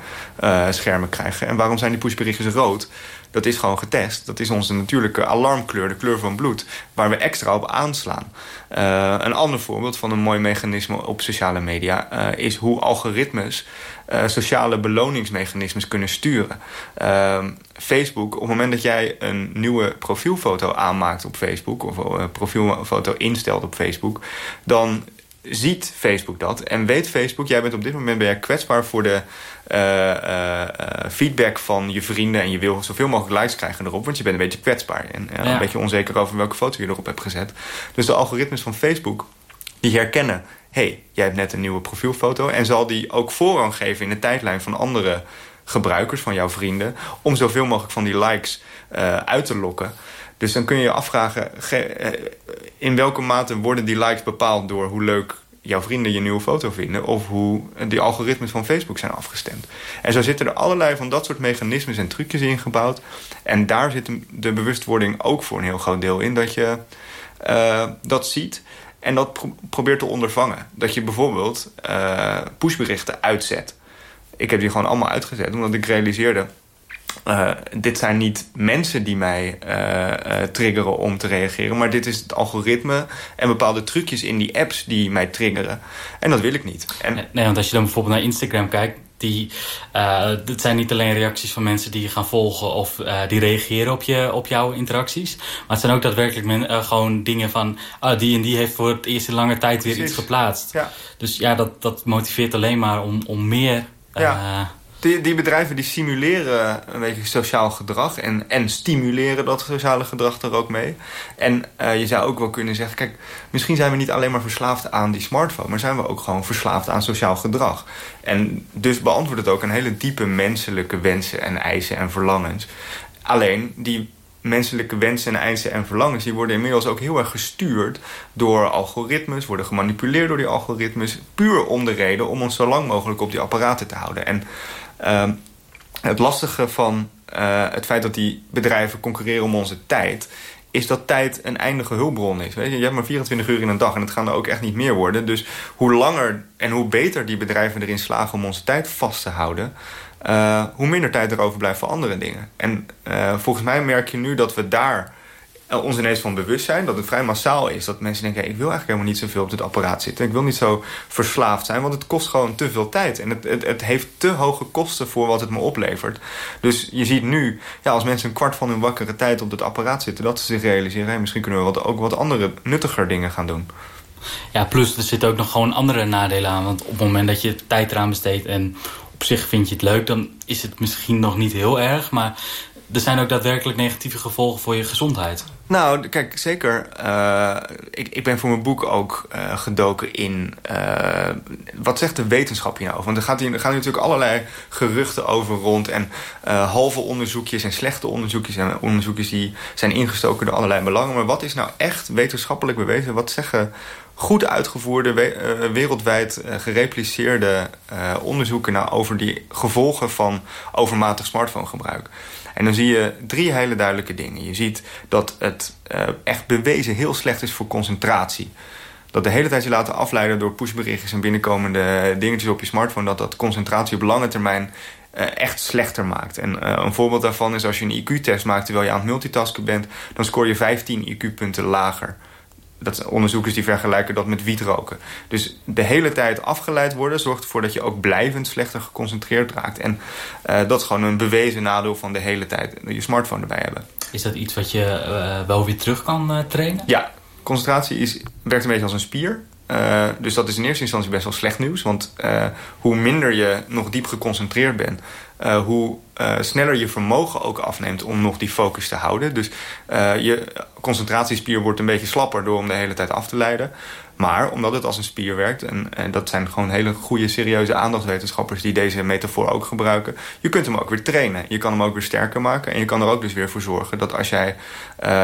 uh, schermen krijgen. En waarom zijn die pushberichtjes rood? Dat is gewoon getest. Dat is onze natuurlijke alarmkleur, de kleur van bloed, waar we extra op aanslaan. Uh, een ander voorbeeld van een mooi mechanisme op sociale media is hoe algoritmes sociale beloningsmechanismes kunnen sturen. Facebook, op het moment dat jij een nieuwe profielfoto aanmaakt op Facebook... of een profielfoto instelt op Facebook... dan ziet Facebook dat en weet Facebook... jij bent op dit moment ben jij kwetsbaar voor de uh, feedback van je vrienden... en je wil zoveel mogelijk likes krijgen erop... want je bent een beetje kwetsbaar en ja. een beetje onzeker over welke foto je erop hebt gezet. Dus de algoritmes van Facebook die herkennen... hey, jij hebt net een nieuwe profielfoto... en zal die ook voorrang geven in de tijdlijn van andere gebruikers, van jouw vrienden... om zoveel mogelijk van die likes uh, uit te lokken. Dus dan kun je je afvragen... in welke mate worden die likes bepaald door hoe leuk jouw vrienden je nieuwe foto vinden... of hoe die algoritmes van Facebook zijn afgestemd. En zo zitten er allerlei van dat soort mechanismes en trucjes in gebouwd. En daar zit de bewustwording ook voor een heel groot deel in... dat je uh, dat ziet en dat pro probeert te ondervangen. Dat je bijvoorbeeld uh, pushberichten uitzet... Ik heb die gewoon allemaal uitgezet, omdat ik realiseerde... Uh, dit zijn niet mensen die mij uh, triggeren om te reageren... maar dit is het algoritme en bepaalde trucjes in die apps die mij triggeren. En dat wil ik niet. En... Nee, want als je dan bijvoorbeeld naar Instagram kijkt... Die, het zijn niet alleen reacties van mensen die je gaan volgen... of die reageren op, je, op jouw interacties. Maar het zijn ook daadwerkelijk men, gewoon dingen van... Ah, die en die heeft voor het eerst in lange tijd weer Precies. iets geplaatst. Ja. Dus ja, dat, dat motiveert alleen maar om, om meer... Ja. Die, die, bedrijven die simuleren een beetje sociaal gedrag en, en stimuleren dat sociale gedrag er ook mee. En uh, je zou ook wel kunnen zeggen, kijk, misschien zijn we niet alleen maar verslaafd aan die smartphone, maar zijn we ook gewoon verslaafd aan sociaal gedrag. En dus beantwoordt het ook een hele diepe menselijke wensen en eisen en verlangens. Alleen die menselijke wensen en eisen en verlangens... die worden inmiddels ook heel erg gestuurd door algoritmes... worden gemanipuleerd door die algoritmes... puur om de reden om ons zo lang mogelijk op die apparaten te houden. En uh, het lastige van uh, het feit dat die bedrijven concurreren om onze tijd... is dat tijd een eindige hulpbron is. Weet je? je hebt maar 24 uur in een dag en het gaan er ook echt niet meer worden. Dus hoe langer en hoe beter die bedrijven erin slagen om onze tijd vast te houden... Uh, hoe minder tijd er over blijft voor andere dingen. En uh, volgens mij merk je nu dat we daar ons ineens van bewust zijn. Dat het vrij massaal is. Dat mensen denken, ik wil eigenlijk helemaal niet zoveel op dit apparaat zitten. Ik wil niet zo verslaafd zijn, want het kost gewoon te veel tijd. En het, het, het heeft te hoge kosten voor wat het me oplevert. Dus je ziet nu, ja, als mensen een kwart van hun wakkere tijd op dit apparaat zitten... dat ze zich realiseren, misschien kunnen we wat, ook wat andere nuttiger dingen gaan doen. Ja, plus er zitten ook nog gewoon andere nadelen aan. Want op het moment dat je tijd eraan besteedt... en op zich vind je het leuk, dan is het misschien nog niet heel erg. Maar er zijn ook daadwerkelijk negatieve gevolgen voor je gezondheid. Nou, kijk, zeker. Uh, ik, ik ben voor mijn boek ook uh, gedoken in... Uh, wat zegt de wetenschap hier nou? Want er, gaat hier, er gaan natuurlijk allerlei geruchten over rond... en halve onderzoekjes en slechte onderzoekjes... en onderzoekjes die zijn ingestoken door allerlei belangen. Maar wat is nou echt wetenschappelijk bewezen? Wat zeggen goed uitgevoerde, we, wereldwijd gerepliceerde onderzoeken... nou over die gevolgen van overmatig smartphonegebruik? En dan zie je drie hele duidelijke dingen. Je ziet dat het uh, echt bewezen heel slecht is voor concentratie. Dat de hele tijd je laten afleiden door pushberichtjes en binnenkomende dingetjes op je smartphone... dat dat concentratie op lange termijn uh, echt slechter maakt. En uh, een voorbeeld daarvan is als je een IQ-test maakt terwijl je aan het multitasken bent... dan scoor je 15 IQ-punten lager dat zijn onderzoekers die vergelijken dat met wietroken. Dus de hele tijd afgeleid worden zorgt ervoor dat je ook blijvend slechter geconcentreerd raakt. En uh, dat is gewoon een bewezen nadeel van de hele tijd je smartphone erbij hebben. Is dat iets wat je uh, wel weer terug kan uh, trainen? Ja, concentratie is, werkt een beetje als een spier. Uh, dus dat is in eerste instantie best wel slecht nieuws. Want uh, hoe minder je nog diep geconcentreerd bent... Uh, hoe sneller je vermogen ook afneemt om nog die focus te houden. Dus je concentratiespier wordt een beetje slapper door om de hele tijd af te leiden. Maar omdat het als een spier werkt... En, en dat zijn gewoon hele goede, serieuze aandachtswetenschappers... die deze metafoor ook gebruiken... je kunt hem ook weer trainen. Je kan hem ook weer sterker maken. En je kan er ook dus weer voor zorgen dat als jij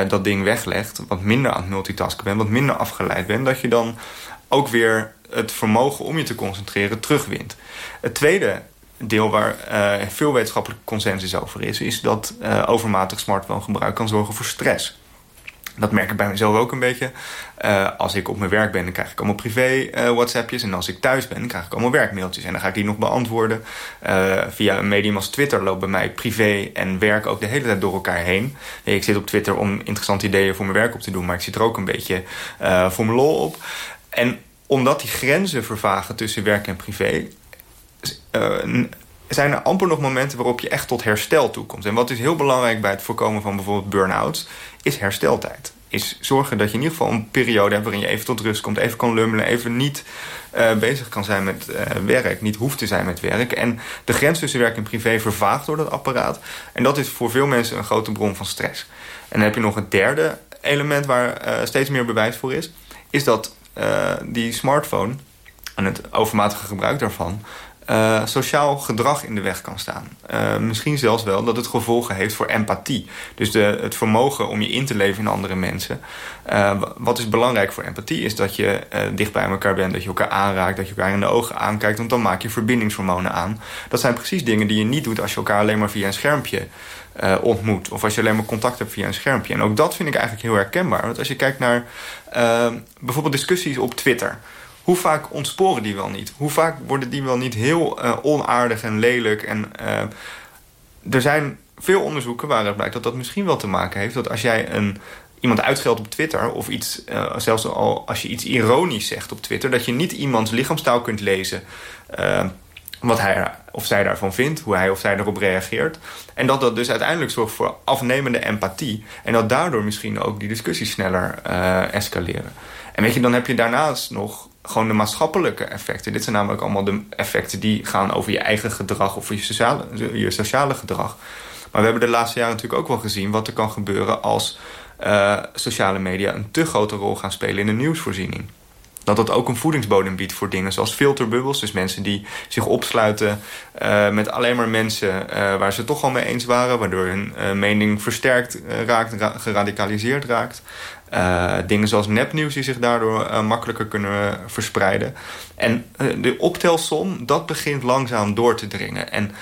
dat ding weglegt... wat minder aan het multitasken bent, wat minder afgeleid bent... dat je dan ook weer het vermogen om je te concentreren terugwint. Het tweede deel waar uh, veel wetenschappelijke consensus over is... is dat uh, overmatig smartphonegebruik kan zorgen voor stress. Dat merk ik bij mezelf ook een beetje. Uh, als ik op mijn werk ben, dan krijg ik allemaal privé WhatsAppjes. En als ik thuis ben, dan krijg ik allemaal werkmailtjes. En dan ga ik die nog beantwoorden. via een medium als Twitter loopt bij mij privé en werk ook de hele tijd door elkaar heen. Ik zit op Twitter om interessante ideeën voor mijn werk op te doen. Maar ik zit er ook een beetje voor mijn lol op. En omdat die grenzen vervagen tussen werk en privé... Uh, zijn er amper nog momenten waarop je echt tot herstel toekomt. En wat is heel belangrijk bij het voorkomen van bijvoorbeeld burn-outs... is hersteltijd. Is zorgen dat je in ieder geval een periode hebt... waarin je even tot rust komt, even kan lummelen... even niet uh, bezig kan zijn met uh, werk, niet hoeft te zijn met werk. En de grens tussen werk en privé vervaagt door dat apparaat. En dat is voor veel mensen een grote bron van stress. En dan heb je nog een derde element waar steeds meer bewijs voor is... is dat uh, die smartphone en het overmatige gebruik daarvan... Uh, sociaal gedrag in de weg kan staan. Uh, misschien zelfs wel dat het gevolgen heeft voor empathie. Dus de, het vermogen om je in te leven in andere mensen. Wat is belangrijk voor empathie is dat je dicht bij elkaar bent... dat je elkaar aanraakt, dat je elkaar in de ogen aankijkt... want dan maak je verbindingshormonen aan. Dat zijn precies dingen die je niet doet als je elkaar alleen maar via een schermpje uh, ontmoet. Of als je alleen maar contact hebt via een schermpje. En ook dat vind ik eigenlijk heel herkenbaar. Want als je kijkt naar uh, bijvoorbeeld discussies op Twitter. Hoe vaak ontsporen die wel niet? Hoe vaak worden die wel niet heel uh, onaardig en lelijk? En er zijn veel onderzoeken waaruit blijkt dat dat misschien wel te maken heeft... dat als jij een iemand uitgeldt op Twitter... of iets, zelfs al als je iets ironisch zegt op Twitter... dat je niet iemands lichaamstaal kunt lezen... Wat hij of zij daarvan vindt, hoe hij of zij erop reageert. En dat dat dus uiteindelijk zorgt voor afnemende empathie. En dat daardoor misschien ook die discussies sneller uh, escaleren. En weet je, dan heb je daarnaast nog gewoon de maatschappelijke effecten. Dit zijn namelijk allemaal de effecten die gaan over je eigen gedrag... of je sociale, je sociale gedrag. Maar we hebben de laatste jaren natuurlijk ook wel gezien... wat er kan gebeuren als uh, sociale media een te grote rol gaan spelen in de nieuwsvoorziening dat dat ook een voedingsbodem biedt voor dingen zoals filterbubbels. Dus mensen die zich opsluiten uh, met alleen maar mensen uh, waar ze toch al mee eens waren. Waardoor hun uh, mening versterkt raakt, ra geradicaliseerd raakt. dingen zoals nepnieuws die zich daardoor makkelijker kunnen verspreiden. En de optelsom, dat begint langzaam door te dringen. En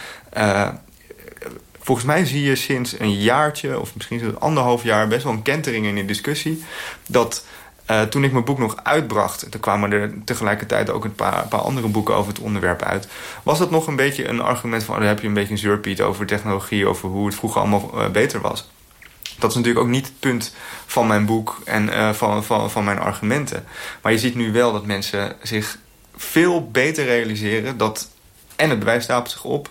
volgens mij zie je sinds een jaartje... of misschien anderhalf jaar best wel een kentering in de discussie... dat uh, toen ik mijn boek nog uitbracht... toen kwamen er tegelijkertijd ook een paar, paar, andere boeken over het onderwerp uit... was dat nog een beetje een argument van... Oh, dan heb je een beetje een zeurpiet over technologie... over hoe het vroeger allemaal uh, beter was. Dat is natuurlijk ook niet het punt van mijn boek en uh, van, van, van mijn argumenten. Maar je ziet nu wel dat mensen zich veel beter realiseren... dat en het bewijs stapelt zich op...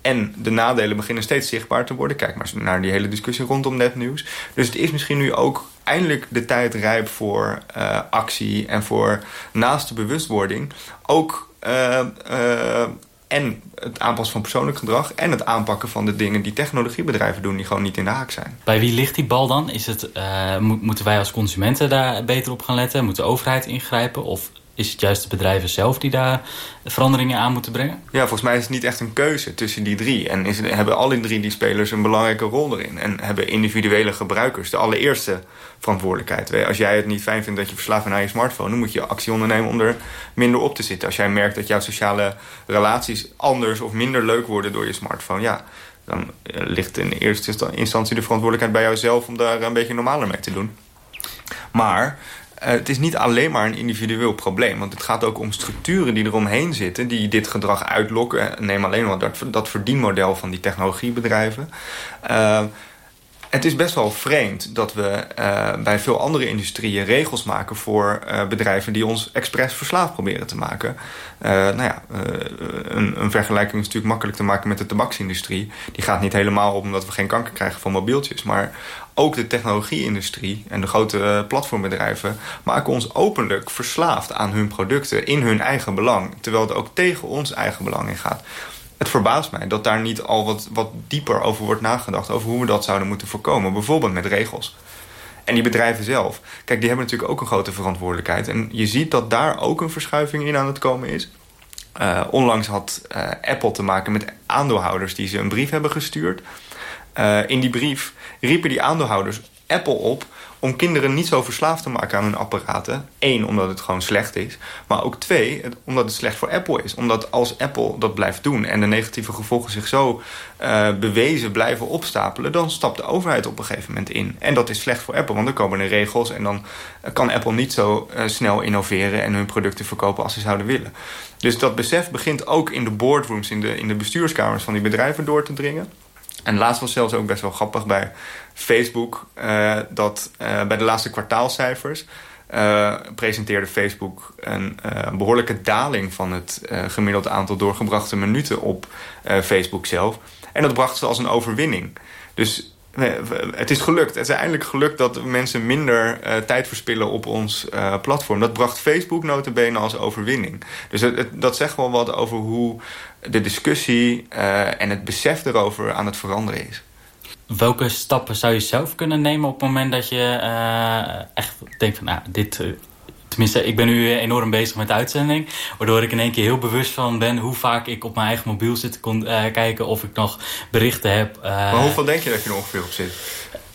En de nadelen beginnen steeds zichtbaar te worden. Kijk maar naar die hele discussie rondom netnieuws. Dus het is misschien nu ook eindelijk de tijd rijp voor uh, actie... en voor naast de bewustwording ook... Uh, uh, en het aanpassen van persoonlijk gedrag... en het aanpakken van de dingen die technologiebedrijven doen... die gewoon niet in de haak zijn. Bij wie ligt die bal dan? Is het, mo moeten wij als consumenten daar beter op gaan letten? Moet de overheid ingrijpen? Of is het juist de bedrijven zelf die daar veranderingen aan moeten brengen? Ja, volgens mij is het niet echt een keuze tussen die drie. En is, hebben alle drie die spelers een belangrijke rol erin. En hebben individuele gebruikers de allereerste verantwoordelijkheid. Als jij het niet fijn vindt dat je verslaafd bent aan je smartphone... dan moet je actie ondernemen om er minder op te zitten. Als jij merkt dat jouw sociale relaties anders of minder leuk worden door je smartphone... ja, dan ligt in eerste instantie de verantwoordelijkheid bij jouzelf... om daar een beetje normaler mee te doen. Maar het is niet alleen maar een individueel probleem. Want het gaat ook om structuren die eromheen zitten... die dit gedrag uitlokken. Neem alleen maar dat, dat verdienmodel van die technologiebedrijven. Uh, het is best wel vreemd dat we bij veel andere industrieën regels maken voor bedrijven die ons expres verslaafd proberen te maken. Uh, nou ja, een, een, vergelijking is natuurlijk makkelijk te maken met de tabaksindustrie. Die gaat niet helemaal op omdat we geen kanker krijgen van mobieltjes. Maar ook de technologie-industrie en de grote platformbedrijven maken ons openlijk verslaafd aan hun producten in hun eigen belang. Terwijl het ook tegen ons eigen belang in gaat het verbaast mij dat daar niet al wat, wat dieper over wordt nagedacht... over hoe we dat zouden moeten voorkomen. Bijvoorbeeld met regels. En die bedrijven zelf, kijk, die hebben natuurlijk ook een grote verantwoordelijkheid. En je ziet dat daar ook een verschuiving in aan het komen is. Uh, onlangs had uh, Apple te maken met aandeelhouders die ze een brief hebben gestuurd. Uh, in die brief riepen die aandeelhouders Apple op om kinderen niet zo verslaafd te maken aan hun apparaten. Eén, omdat het gewoon slecht is. Maar ook twee, omdat het slecht voor Apple is. Omdat als Apple dat blijft doen... en de negatieve gevolgen zich zo uh, bewezen blijven opstapelen... dan stapt de overheid op een gegeven moment in. En dat is slecht voor Apple, want dan komen er regels... en dan kan Apple niet zo uh, snel innoveren... en hun producten verkopen als ze zouden willen. Dus dat besef begint ook in de boardrooms... in de, in de bestuurskamers van die bedrijven door te dringen... En laatst was zelfs ook best wel grappig bij Facebook... Uh, dat uh, bij de laatste kwartaalcijfers... Uh, presenteerde Facebook een behoorlijke daling... van het gemiddeld aantal doorgebrachte minuten op Facebook zelf. En dat bracht ze als een overwinning. Dus het is gelukt. Het is eindelijk gelukt dat mensen minder uh, tijd verspillen op ons uh, platform. Dat bracht Facebook notabene als overwinning. Dus dat zegt wel wat over hoe de discussie uh, en het besef erover aan het veranderen is. Welke stappen zou je zelf kunnen nemen op het moment dat je echt denkt van... Nou, dit Tenminste, ik ben nu enorm bezig met de uitzending. Waardoor ik in één keer heel bewust van ben hoe vaak ik op mijn eigen mobiel zit te kon, uh, kijken of ik nog berichten heb. Uh, maar hoeveel denk je dat je er ongeveer op zit?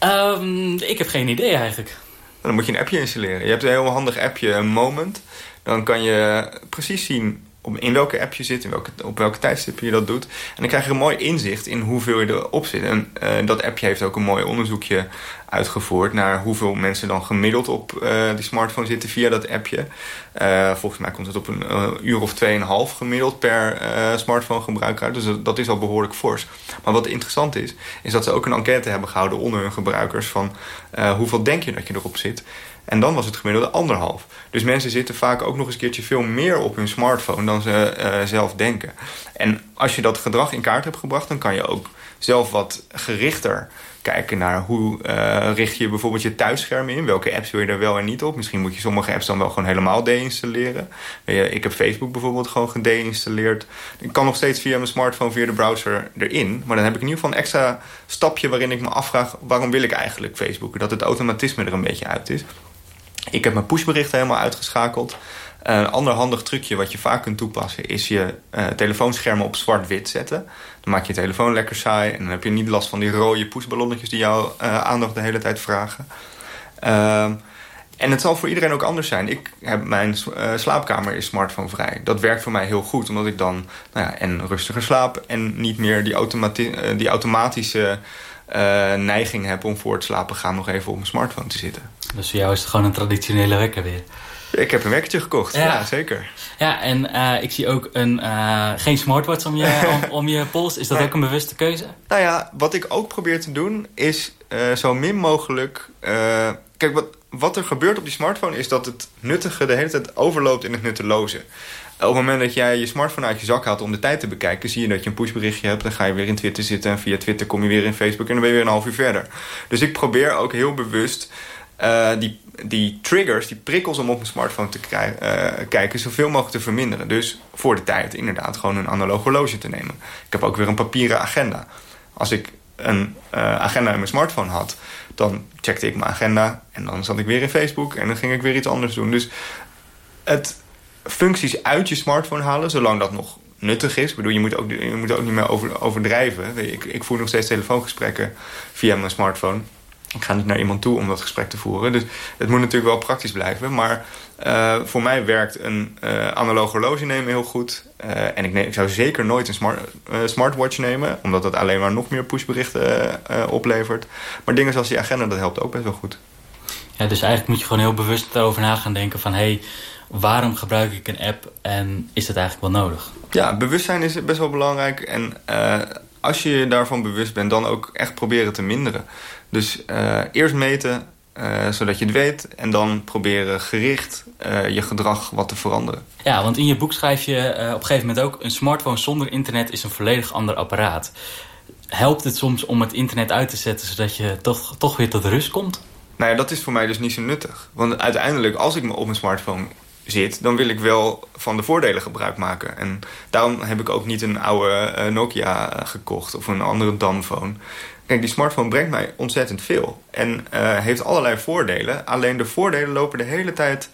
Um, ik heb geen idee eigenlijk. Dan moet je een appje installeren. Je hebt een heel handig appje, een Moment. Dan kan je precies zien in welke app je zit, in welke, op welke tijdstip je dat doet. En dan krijg je een mooi inzicht in hoeveel je erop zit. En uh, dat appje heeft ook een mooi onderzoekje uitgevoerd... naar hoeveel mensen dan gemiddeld op uh, die smartphone zitten via dat appje. Uh, volgens mij komt het op een uur of tweeënhalf gemiddeld per smartphone gebruiker uit. Dus dat, dat, is al behoorlijk fors. Maar wat interessant is, is dat ze ook een enquête hebben gehouden onder hun gebruikers... van hoeveel denk je dat je erop zit... En dan was het gemiddelde anderhalf. Dus mensen zitten vaak ook nog eens een keertje veel meer op hun smartphone dan ze uh, zelf denken. En als je dat gedrag in kaart hebt gebracht, dan kan je ook zelf wat gerichter kijken naar hoe uh, richt je bijvoorbeeld je thuisscherm in. Welke apps wil je er wel en niet op. Misschien moet je sommige apps dan wel gewoon helemaal deinstalleren. Ik heb Facebook bijvoorbeeld gewoon gedeinstalleerd. Ik kan nog steeds via mijn smartphone, via de browser erin. Maar dan heb ik in ieder geval een extra stapje waarin ik me afvraag... waarom wil ik eigenlijk Facebook? Dat het automatisme er een beetje uit is. Ik heb mijn pushberichten helemaal uitgeschakeld. Een ander handig trucje wat je vaak kunt toepassen... is je uh, telefoonschermen op zwart-wit zetten. Dan maak je je telefoon lekker saai... en dan heb je niet last van die rode pushballonnetjes... die jouw uh, aandacht de hele tijd vragen. Uh, en het zal voor iedereen ook anders zijn. Ik heb mijn eh, slaapkamer is smartphonevrij. Dat werkt voor mij heel goed, omdat ik dan nou ja, en rustiger slaap... en niet meer die, automati eh, die automatische eh, neiging heb om voor het slapen gaan... nog even op mijn smartphone te zitten. Dus voor jou is het gewoon een traditionele wekker weer. Ik heb een wekkertje gekocht, ja, Ja. zeker. Ja, en eh, ik zie ook een, eh, geen smartwatch om je, om, om je pols. Is dat Nee. ook een bewuste keuze? Nou ja, wat ik ook probeer te doen is eh, zo min mogelijk... eh, kijk, wat, wat er gebeurt op die smartphone is dat het nuttige de hele tijd overloopt in het nutteloze. Op het moment dat jij je smartphone uit je zak haalt om de tijd te bekijken... zie je dat je een pushberichtje hebt, dan ga je weer in Twitter zitten... en via Twitter kom je weer in Facebook en dan ben je weer een half uur verder. Dus ik probeer ook heel bewust eh, die, die triggers, die prikkels om op mijn smartphone te eh, kijken... zoveel mogelijk te verminderen. Dus voor de tijd inderdaad gewoon een analoog horloge te nemen. Ik heb ook weer een papieren agenda. Als ik een eh, agenda in mijn smartphone had... dan checkte ik mijn agenda en dan zat ik weer in Facebook... en dan ging ik weer iets anders doen. Dus het functies uit je smartphone halen, zolang dat nog nuttig is. Ik bedoel, je moet ook, je moet ook niet meer over, overdrijven. Ik, ik voer nog steeds telefoongesprekken via mijn smartphone. Ik ga niet naar iemand toe om dat gesprek te voeren. Dus het moet natuurlijk wel praktisch blijven. Maar eh, voor mij werkt een analoog horloge nemen heel goed. Eh, en ik, neem, ik zou zeker nooit een smart, smartwatch nemen. Omdat dat alleen maar nog meer pushberichten oplevert. Maar dingen zoals die agenda, dat helpt ook best wel goed. Ja, dus eigenlijk moet je gewoon heel bewust erover na gaan denken van... hé, hey, waarom gebruik ik een app en is dat eigenlijk wel nodig? Ja, bewustzijn is best wel belangrijk. En eh, als je je daarvan bewust bent, dan ook echt proberen te minderen. Dus eh, eerst meten, eh, zodat je het weet. En dan proberen gericht je gedrag wat te veranderen. Ja, want in je boek schrijf je op een gegeven moment ook... een smartphone zonder internet is een volledig ander apparaat. Helpt het soms om het internet uit te zetten... zodat je toch, toch weer tot rust komt? Nou ja, dat is voor mij dus niet zo nuttig. Want uiteindelijk, als ik op mijn smartphone zit... dan wil ik wel van de voordelen gebruik maken. En daarom heb ik ook niet een oude eh, Nokia eh, gekocht... of een andere damphone. Kijk, die smartphone brengt mij ontzettend veel. En eh, heeft allerlei voordelen. Alleen de voordelen lopen de hele tijd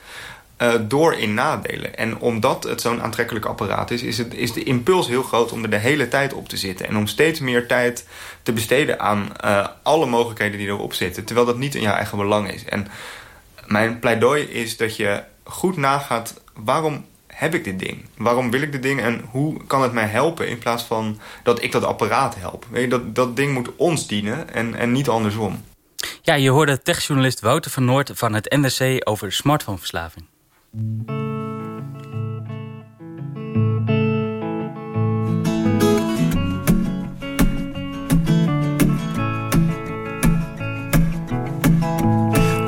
door in nadelen. En omdat het zo'n aantrekkelijk apparaat is... Is, het, is de impuls heel groot om er de hele tijd op te zitten. En om steeds meer tijd te besteden aan alle mogelijkheden die erop zitten. Terwijl dat niet in jouw eigen belang is. En mijn pleidooi is dat je goed nagaat... waarom heb ik dit ding? Waarom wil ik dit ding en hoe kan het mij helpen... in plaats van dat ik dat apparaat help? Weet je, dat, dat ding moet ons dienen en, en niet andersom. Ja, je hoorde techjournalist Wouter van Noord van het NRC over smartphoneverslaving.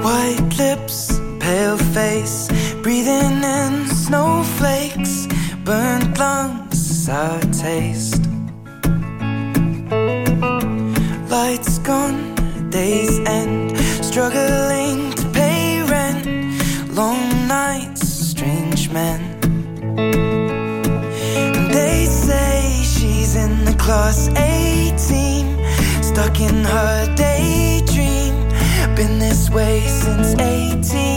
White lips, pale face, breathing in snowflakes, burnt lungs, sour taste. Lights gone, days end, struggling to pay rent, long nights, strange men. And they say she's in the class A team, stuck in her daydream. Been this way since 18,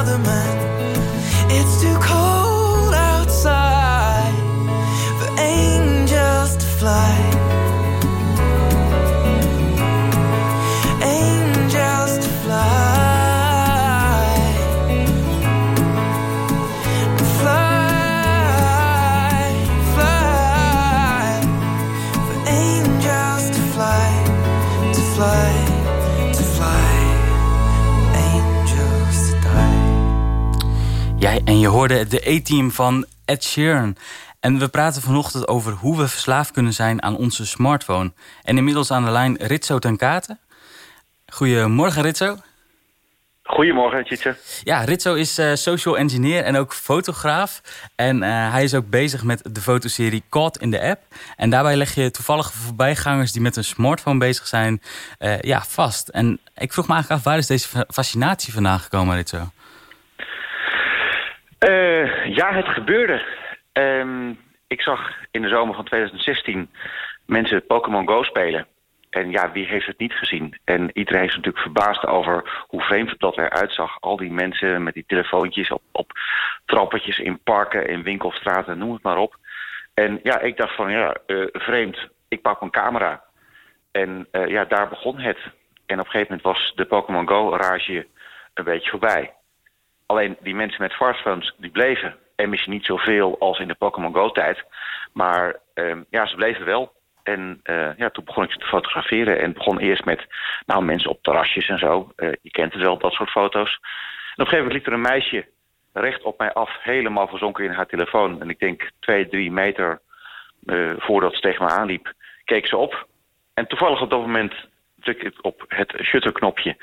Another man. It's je hoorde de A-team van Ed Sheeran. En we praten vanochtend over hoe we verslaafd kunnen zijn aan onze smartphone. En inmiddels aan de lijn Ritso ten Kate. Goedemorgen Ritso. Goedemorgen, Tjitse. Ja, Ritso is eh, social engineer en ook fotograaf. En eh, hij is ook bezig met de fotoserie Caught in the App. En daarbij leg je toevallige voorbijgangers die met een smartphone bezig zijn, eh, ja, vast. En ik vroeg me eigenlijk af, waar is deze fa- fascinatie vandaan gekomen, Ritso? Eh, ja, het gebeurde. Ehm, ik zag in de zomer van 2016 mensen Pokémon Go spelen. En ja, wie heeft het niet gezien? En iedereen is natuurlijk verbaasd over hoe vreemd dat eruit zag. Al die mensen met die telefoontjes op, op trappetjes in parken, in winkelstraten, noem het maar op. En ja, ik dacht van ja, eh, vreemd. Ik pak mijn camera. En eh, ja, daar begon het. En op een gegeven moment was de Pokémon Go-rage een beetje voorbij. Alleen die mensen met smartphones, die bleven. En misschien niet zoveel als in de Pokémon Go-tijd. Maar ehm, ja, ze bleven wel. En eh, ja, toen begon ik ze te fotograferen. En begon eerst met nou, mensen op terrasjes en zo. Eh, je kent het wel, dat soort foto's. En op een gegeven moment liep er een meisje recht op mij af. Helemaal verzonken in haar telefoon. En ik denk twee, drie meter eh, voordat ze tegen me aanliep, keek ze op. En toevallig op dat moment druk ik op het shutterknopje.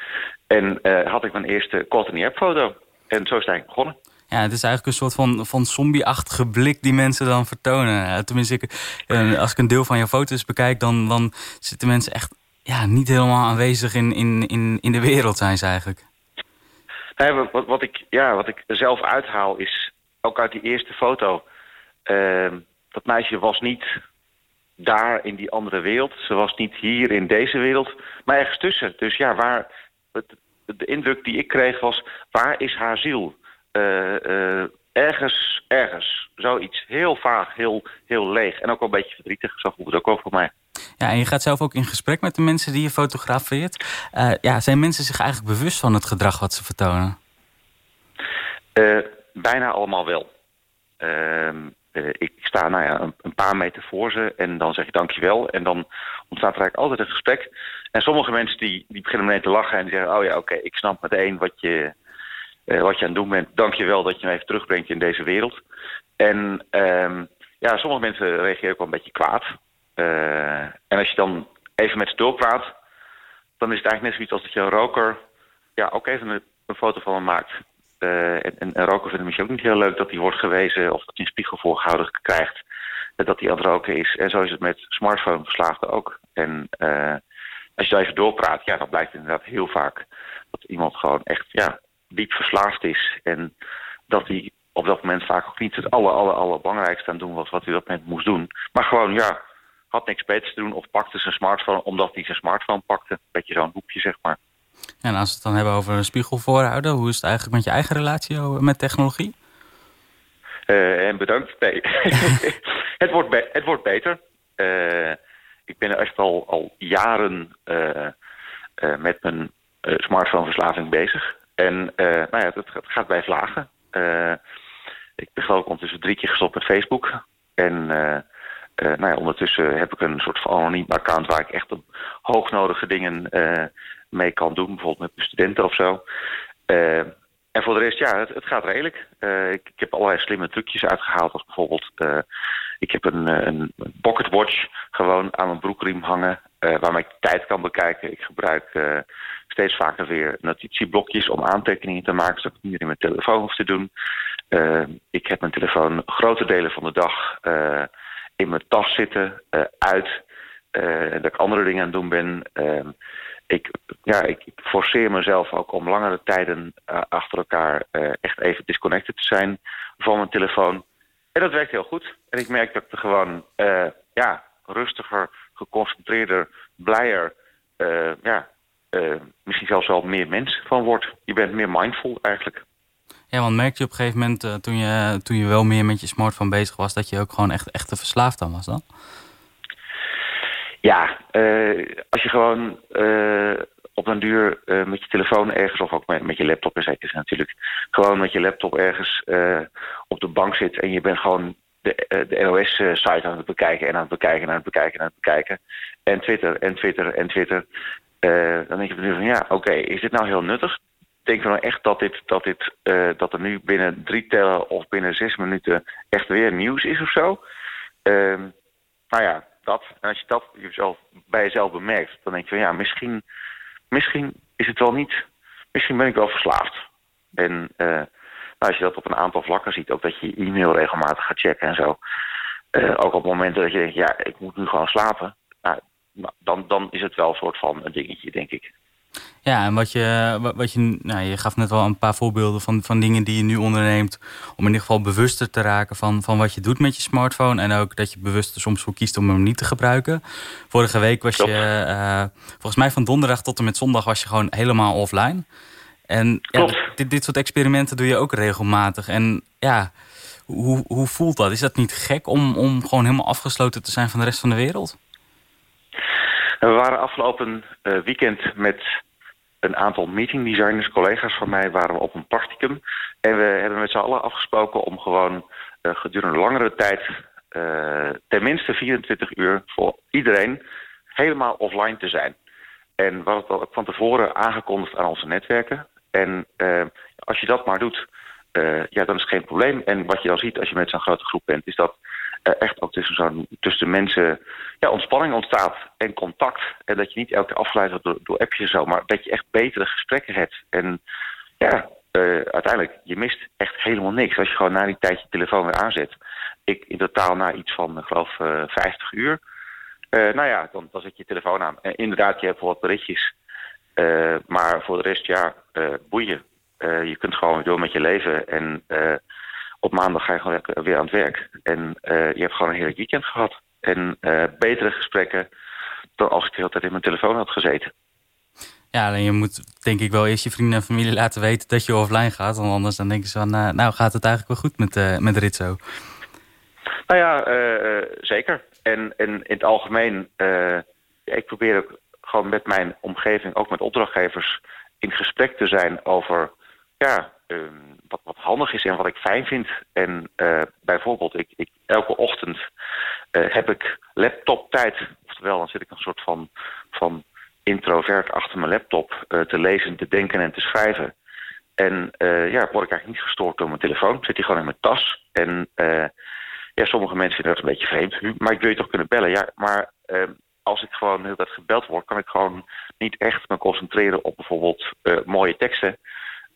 En had ik mijn eerste the app foto. En zo is het eigenlijk begonnen. Ja, het is eigenlijk een soort van, van zombie-achtige blik die mensen dan vertonen. Tenminste, ik, eh, als ik een deel van je foto's bekijk, dan, dan zitten mensen echt ja, niet helemaal aanwezig in, in, in, in de wereld, zijn ze eigenlijk. Nee, wat, wat, ik, ja, wat ik zelf uithaal is, ook uit die eerste foto... ehm, dat meisje was niet daar in die andere wereld. Ze was niet hier in deze wereld, maar ergens tussen. Dus ja, waar, het, de indruk die ik kreeg was, waar is haar ziel? Eh, eh, ergens, ergens. Zoiets. Heel vaag, heel, heel leeg. En ook wel een beetje verdrietig. Zo voelt het ook voor mij. Ja, en je gaat zelf ook in gesprek met de mensen die je fotografeert. Eh, ja, zijn mensen zich eigenlijk bewust van het gedrag wat ze vertonen? Bijna allemaal wel. Ehm, eh, ik sta nou ja, een, paar meter voor ze en dan zeg ik dankjewel. En dan ontstaat er eigenlijk altijd een gesprek. En sommige mensen die, die beginnen meteen te lachen en die zeggen... oh ja, oké, ik snap meteen wat je, eh, wat je aan het doen bent. Dankjewel dat je me even terugbrengt in deze wereld. En ehm, ja, sommige mensen reageren ook wel een beetje kwaad. Eh, en als je dan even met ze doorpraat... dan is het eigenlijk net zoiets als dat je een roker... ja, ook even een, een foto van hem maakt... Eh, en, en, en roken vinden misschien ook niet heel leuk dat hij wordt gewezen of dat hij een spiegel voorgehouden krijgt. eh, Dat hij aan het roken is. En zo is het met smartphone-verslaafden ook. En eh, als je daar even doorpraat, ja, dan blijkt inderdaad heel vaak dat iemand gewoon echt ja, diep verslaafd is. En dat hij op dat moment vaak ook niet het aller, aller, allerbelangrijkste aan doen was wat hij op dat moment moest doen. Maar gewoon, ja, had niks beters te doen of pakte zijn smartphone omdat hij zijn smartphone pakte. Beetje zo'n hoepje, zeg maar. En als we het dan hebben over een spiegel voorhouden... hoe is het eigenlijk met je eigen relatie oh, met technologie? Eh, en bedankt. Het, wordt het wordt beter. Eh, ik ben echt al, al jaren eh, eh, met mijn eh, smartphoneverslaving bezig. En eh, nou ja, het, gaat bij vlagen. Eh, ik ben geloof ondertussen drie keer gestopt met Facebook. En eh, eh, nou ja, ondertussen heb ik een soort van anoniem account... waar ik echt op hoognodige dingen eh, mee kan doen. Bijvoorbeeld met mijn studenten of zo. Eh, en voor de rest, ja, het, gaat redelijk. Eh, ik, ik heb allerlei slimme trucjes uitgehaald. Als bijvoorbeeld, eh, ik heb een, een pocket watch gewoon aan mijn broekriem hangen. waarmee ik tijd kan bekijken. Ik gebruik steeds vaker weer notitieblokjes om aantekeningen te maken. Zodat ik niet meer in mijn telefoon hoef te doen. Ik heb mijn telefoon grote delen van de dag in mijn tas zitten, uit. dat ik andere dingen aan het doen ben. Ik, ja, ik, forceer mezelf ook om langere tijden eh, achter elkaar eh, echt even disconnected te zijn van mijn telefoon. En dat werkt heel goed. En ik merk dat ik er gewoon eh, ja, rustiger, geconcentreerder, blijer, ja, misschien zelfs wel meer mens van word. Je bent meer mindful eigenlijk. Ja, want merkte je op een gegeven moment, toen, je, toen je wel meer met je smartphone bezig was, dat je ook gewoon echt, echt te verslaafd aan was dan? Ja, eh, als je gewoon eh, op een duur eh, met je telefoon ergens, of ook met, je laptop in zekere zin natuurlijk, gewoon met je laptop ergens op de bank zit en je bent gewoon de, de NOS-site aan het bekijken en aan het bekijken en aan het bekijken en aan het bekijken. En Twitter en Twitter en Twitter. Dan denk je van ja, oké, is dit nou heel nuttig? Denk je nou echt dat, dit, dat, dit, dat er nu binnen drie tellen of binnen zes minuten echt weer nieuws is of zo? Ehm, nou ja, dat. En als je dat jezelf, bij jezelf bemerkt, dan denk je van ja, misschien, misschien is het wel niet, misschien ben ik wel verslaafd. En eh, als je dat op een aantal vlakken ziet, ook dat je je e-mail regelmatig gaat checken en zo. Eh, ook op momenten dat je denkt, ja, ik moet nu gewoon slapen. Nou, dan, dan is het wel een soort van een dingetje, denk ik. Ja, en wat je, wat- je, nou, je gaf net wel een paar voorbeelden van, van dingen die je nu onderneemt. Om in ieder geval bewuster te raken van, van wat je doet met je smartphone. En ook dat je bewust er soms voor kiest om hem niet te gebruiken. Vorige week was je, eh, volgens mij van donderdag tot en met zondag was je gewoon helemaal offline. En ja, dit, dit soort experimenten doe je ook regelmatig. En ja, hoe, hoe voelt dat? Is dat niet gek om, om gewoon helemaal afgesloten te zijn van de rest van de wereld? We waren afgelopen eh, weekend met een aantal meeting designers, collega's van mij, waren we op een practicum. En we hebben met z'n allen afgesproken om gewoon eh, gedurende langere tijd, eh, tenminste 24 uur, voor iedereen helemaal offline te zijn. En we hadden het al van tevoren aangekondigd aan onze netwerken. En als je dat maar doet, ja, dan is het geen probleem. En wat je dan ziet als je met zo'n grote groep bent, is dat echt ook tussen, mensen ja, ontspanning ontstaat en contact. En dat je niet elke keer afgeleid wordt door, appjes en zo, maar dat je echt betere gesprekken hebt. En ja, eh, uiteindelijk, je mist echt helemaal niks als je gewoon na die tijd je telefoon weer aanzet. Ik in totaal na iets van, ik geloof, eh 50 uur. Eh, nou ja, dan, dan zet je telefoon aan. En inderdaad, je hebt wat berichtjes. Eh, maar voor de rest, ja, eh, boeien. Eh, je kunt gewoon weer door met je leven. En eh, op maandag ga je gewoon lekker weer aan het werk. En eh, je hebt gewoon een heerlijk weekend gehad. En eh, betere gesprekken dan als ik de hele tijd in mijn telefoon had gezeten. Ja, alleen je moet denk ik wel eerst je vrienden en familie laten weten dat je offline gaat. Want anders dan denken ze van, eh, nou gaat het eigenlijk wel goed met, met Ritzo. Nou ja, zeker. En, en in het algemeen, ik probeer ook gewoon met mijn omgeving, ook met opdrachtgevers, in gesprek te zijn over ja, ehm, wat, wat handig is en wat ik fijn vind. En eh, bijvoorbeeld, ik, ik, elke ochtend eh, heb ik laptoptijd. Oftewel, dan zit ik een soort van, van introvert achter mijn laptop eh, te lezen, te denken en te schrijven. En ja, word ik eigenlijk niet gestoord door mijn telefoon. Zit die gewoon in mijn tas. En ja, sommige mensen vinden dat een beetje vreemd. Maar ik wil je toch kunnen bellen. Ja, maar eh, als ik gewoon heel dat gebeld word, kan ik gewoon niet echt me concentreren op bijvoorbeeld mooie teksten.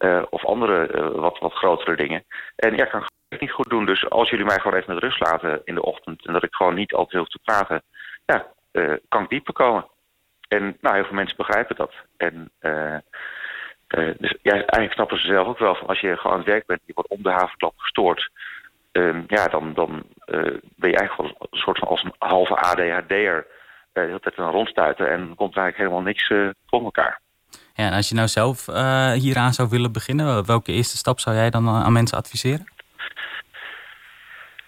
Eh, of andere eh, wat, wat grotere dingen. En ja, ik kan het niet goed doen. Dus als jullie mij gewoon even met rust laten in de ochtend. En dat ik gewoon niet altijd hoef te praten. Ja, eh, kan ik dieper komen. En nou, heel veel mensen begrijpen dat. En dus ja, eigenlijk snappen ze zelf ook wel als je gewoon aan het werk bent, je wordt om de havenklap gestoord. ehm, ja, dan, dan ben je eigenlijk wel een soort van als een halve ADHD'er de hele tijd aan rondstuiten en komt er eigenlijk helemaal niks voor elkaar. Ja, en als je nou zelf eh, hieraan zou willen beginnen, welke eerste stap zou jij dan eh, aan mensen adviseren?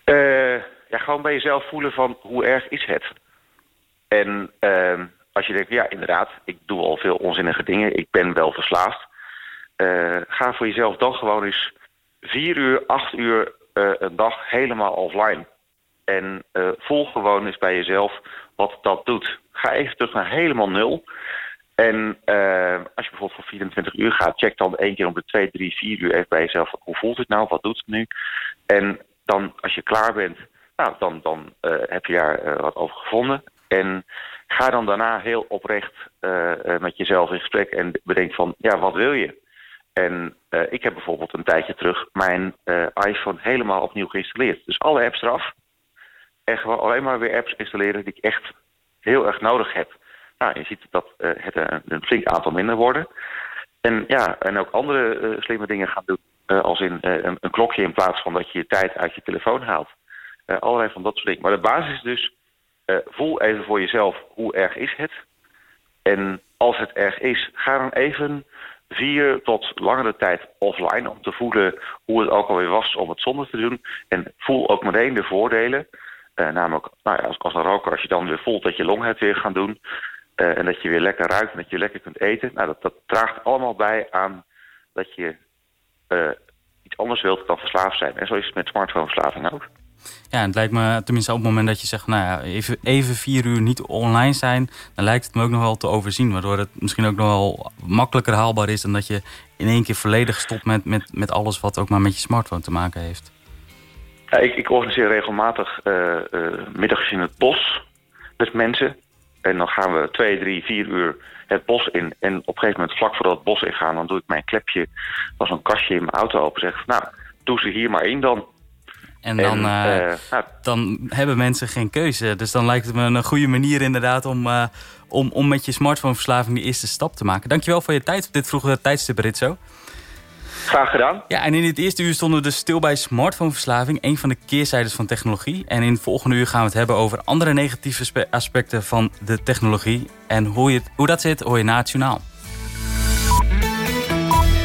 Eh, ja, gewoon bij jezelf voelen van hoe erg is het. En ehm, als je denkt, ja inderdaad, ik doe al veel onzinnige dingen, ik ben wel verslaafd. ga voor jezelf dan gewoon eens vier uur, acht uur een dag helemaal offline. En voel gewoon eens bij jezelf wat dat doet. Ga even terug naar helemaal nul. En eh, als je bijvoorbeeld voor 24 uur gaat, check dan één keer om de 2, 3, 4 uur even bij jezelf. Hoe voelt het nou? Wat doet het nu? En dan, als je klaar bent, nou, dan, dan eh, heb je daar eh, wat over gevonden. En ga dan daarna heel oprecht met jezelf in gesprek en bedenk van, ja, wat wil je? En ik heb bijvoorbeeld een tijdje terug mijn iPhone helemaal opnieuw geïnstalleerd. Dus alle apps eraf. En gewoon alleen maar weer apps installeren die ik echt heel erg nodig heb. Nou, je ziet dat eh, het een, een flink aantal minder worden. En ja, en ook andere eh, slimme dingen gaan doen. Eh, als in eh, een, een klokje in plaats van dat je je tijd uit je telefoon haalt. Eh, allerlei van dat soort dingen. Maar de basis is dus, eh, voel even voor jezelf hoe erg is het. En als het erg is, ga dan even vier tot langere tijd offline om te voelen hoe het ook alweer was om het zonder te doen. En voel ook meteen de voordelen. Eh, namelijk, nou ja, als, als een roker, als je dan weer voelt dat je longen het weer gaan doen. Eh, en dat je weer lekker ruikt en dat je lekker kunt eten. Nou, dat, dat draagt allemaal bij aan dat je eh, iets anders wilt dan verslaafd zijn. En zo is het met smartphoneverslaving ook. Ja, en het lijkt me, tenminste op het moment dat je zegt... nou ja, even, even vier uur niet online zijn... dan lijkt het me ook nog wel te overzien. Waardoor het misschien ook nog wel makkelijker haalbaar is... dan dat je in één keer volledig stopt met, met, met alles... wat ook maar met je smartphone te maken heeft. Ja, ik, ik organiseer regelmatig eh, eh, middagjes in het bos met mensen. En dan gaan we twee, drie, vier uur het bos in. En op een gegeven moment, vlak voordat het bos ingaan... dan doe ik mijn klepje van zo'n kastje in mijn auto open. Zeg, nou, doe ze hier maar in dan. En dan, En, eh, eh, nou, dan hebben mensen geen keuze. Dus dan lijkt het me een goede manier inderdaad... om, eh, om, om met je smartphoneverslaving die eerste stap te maken. Dankjewel voor je tijd op dit vroege tijdstip, Ritzo. Graag gedaan. Ja, en in het eerste uur stonden we dus stil bij smartphoneverslaving. Een van de keerzijdes van technologie. En in het volgende uur gaan we het hebben over andere negatieve spe- aspecten van de technologie. En hoe, je hoe dat zit, hoor je na het journaal.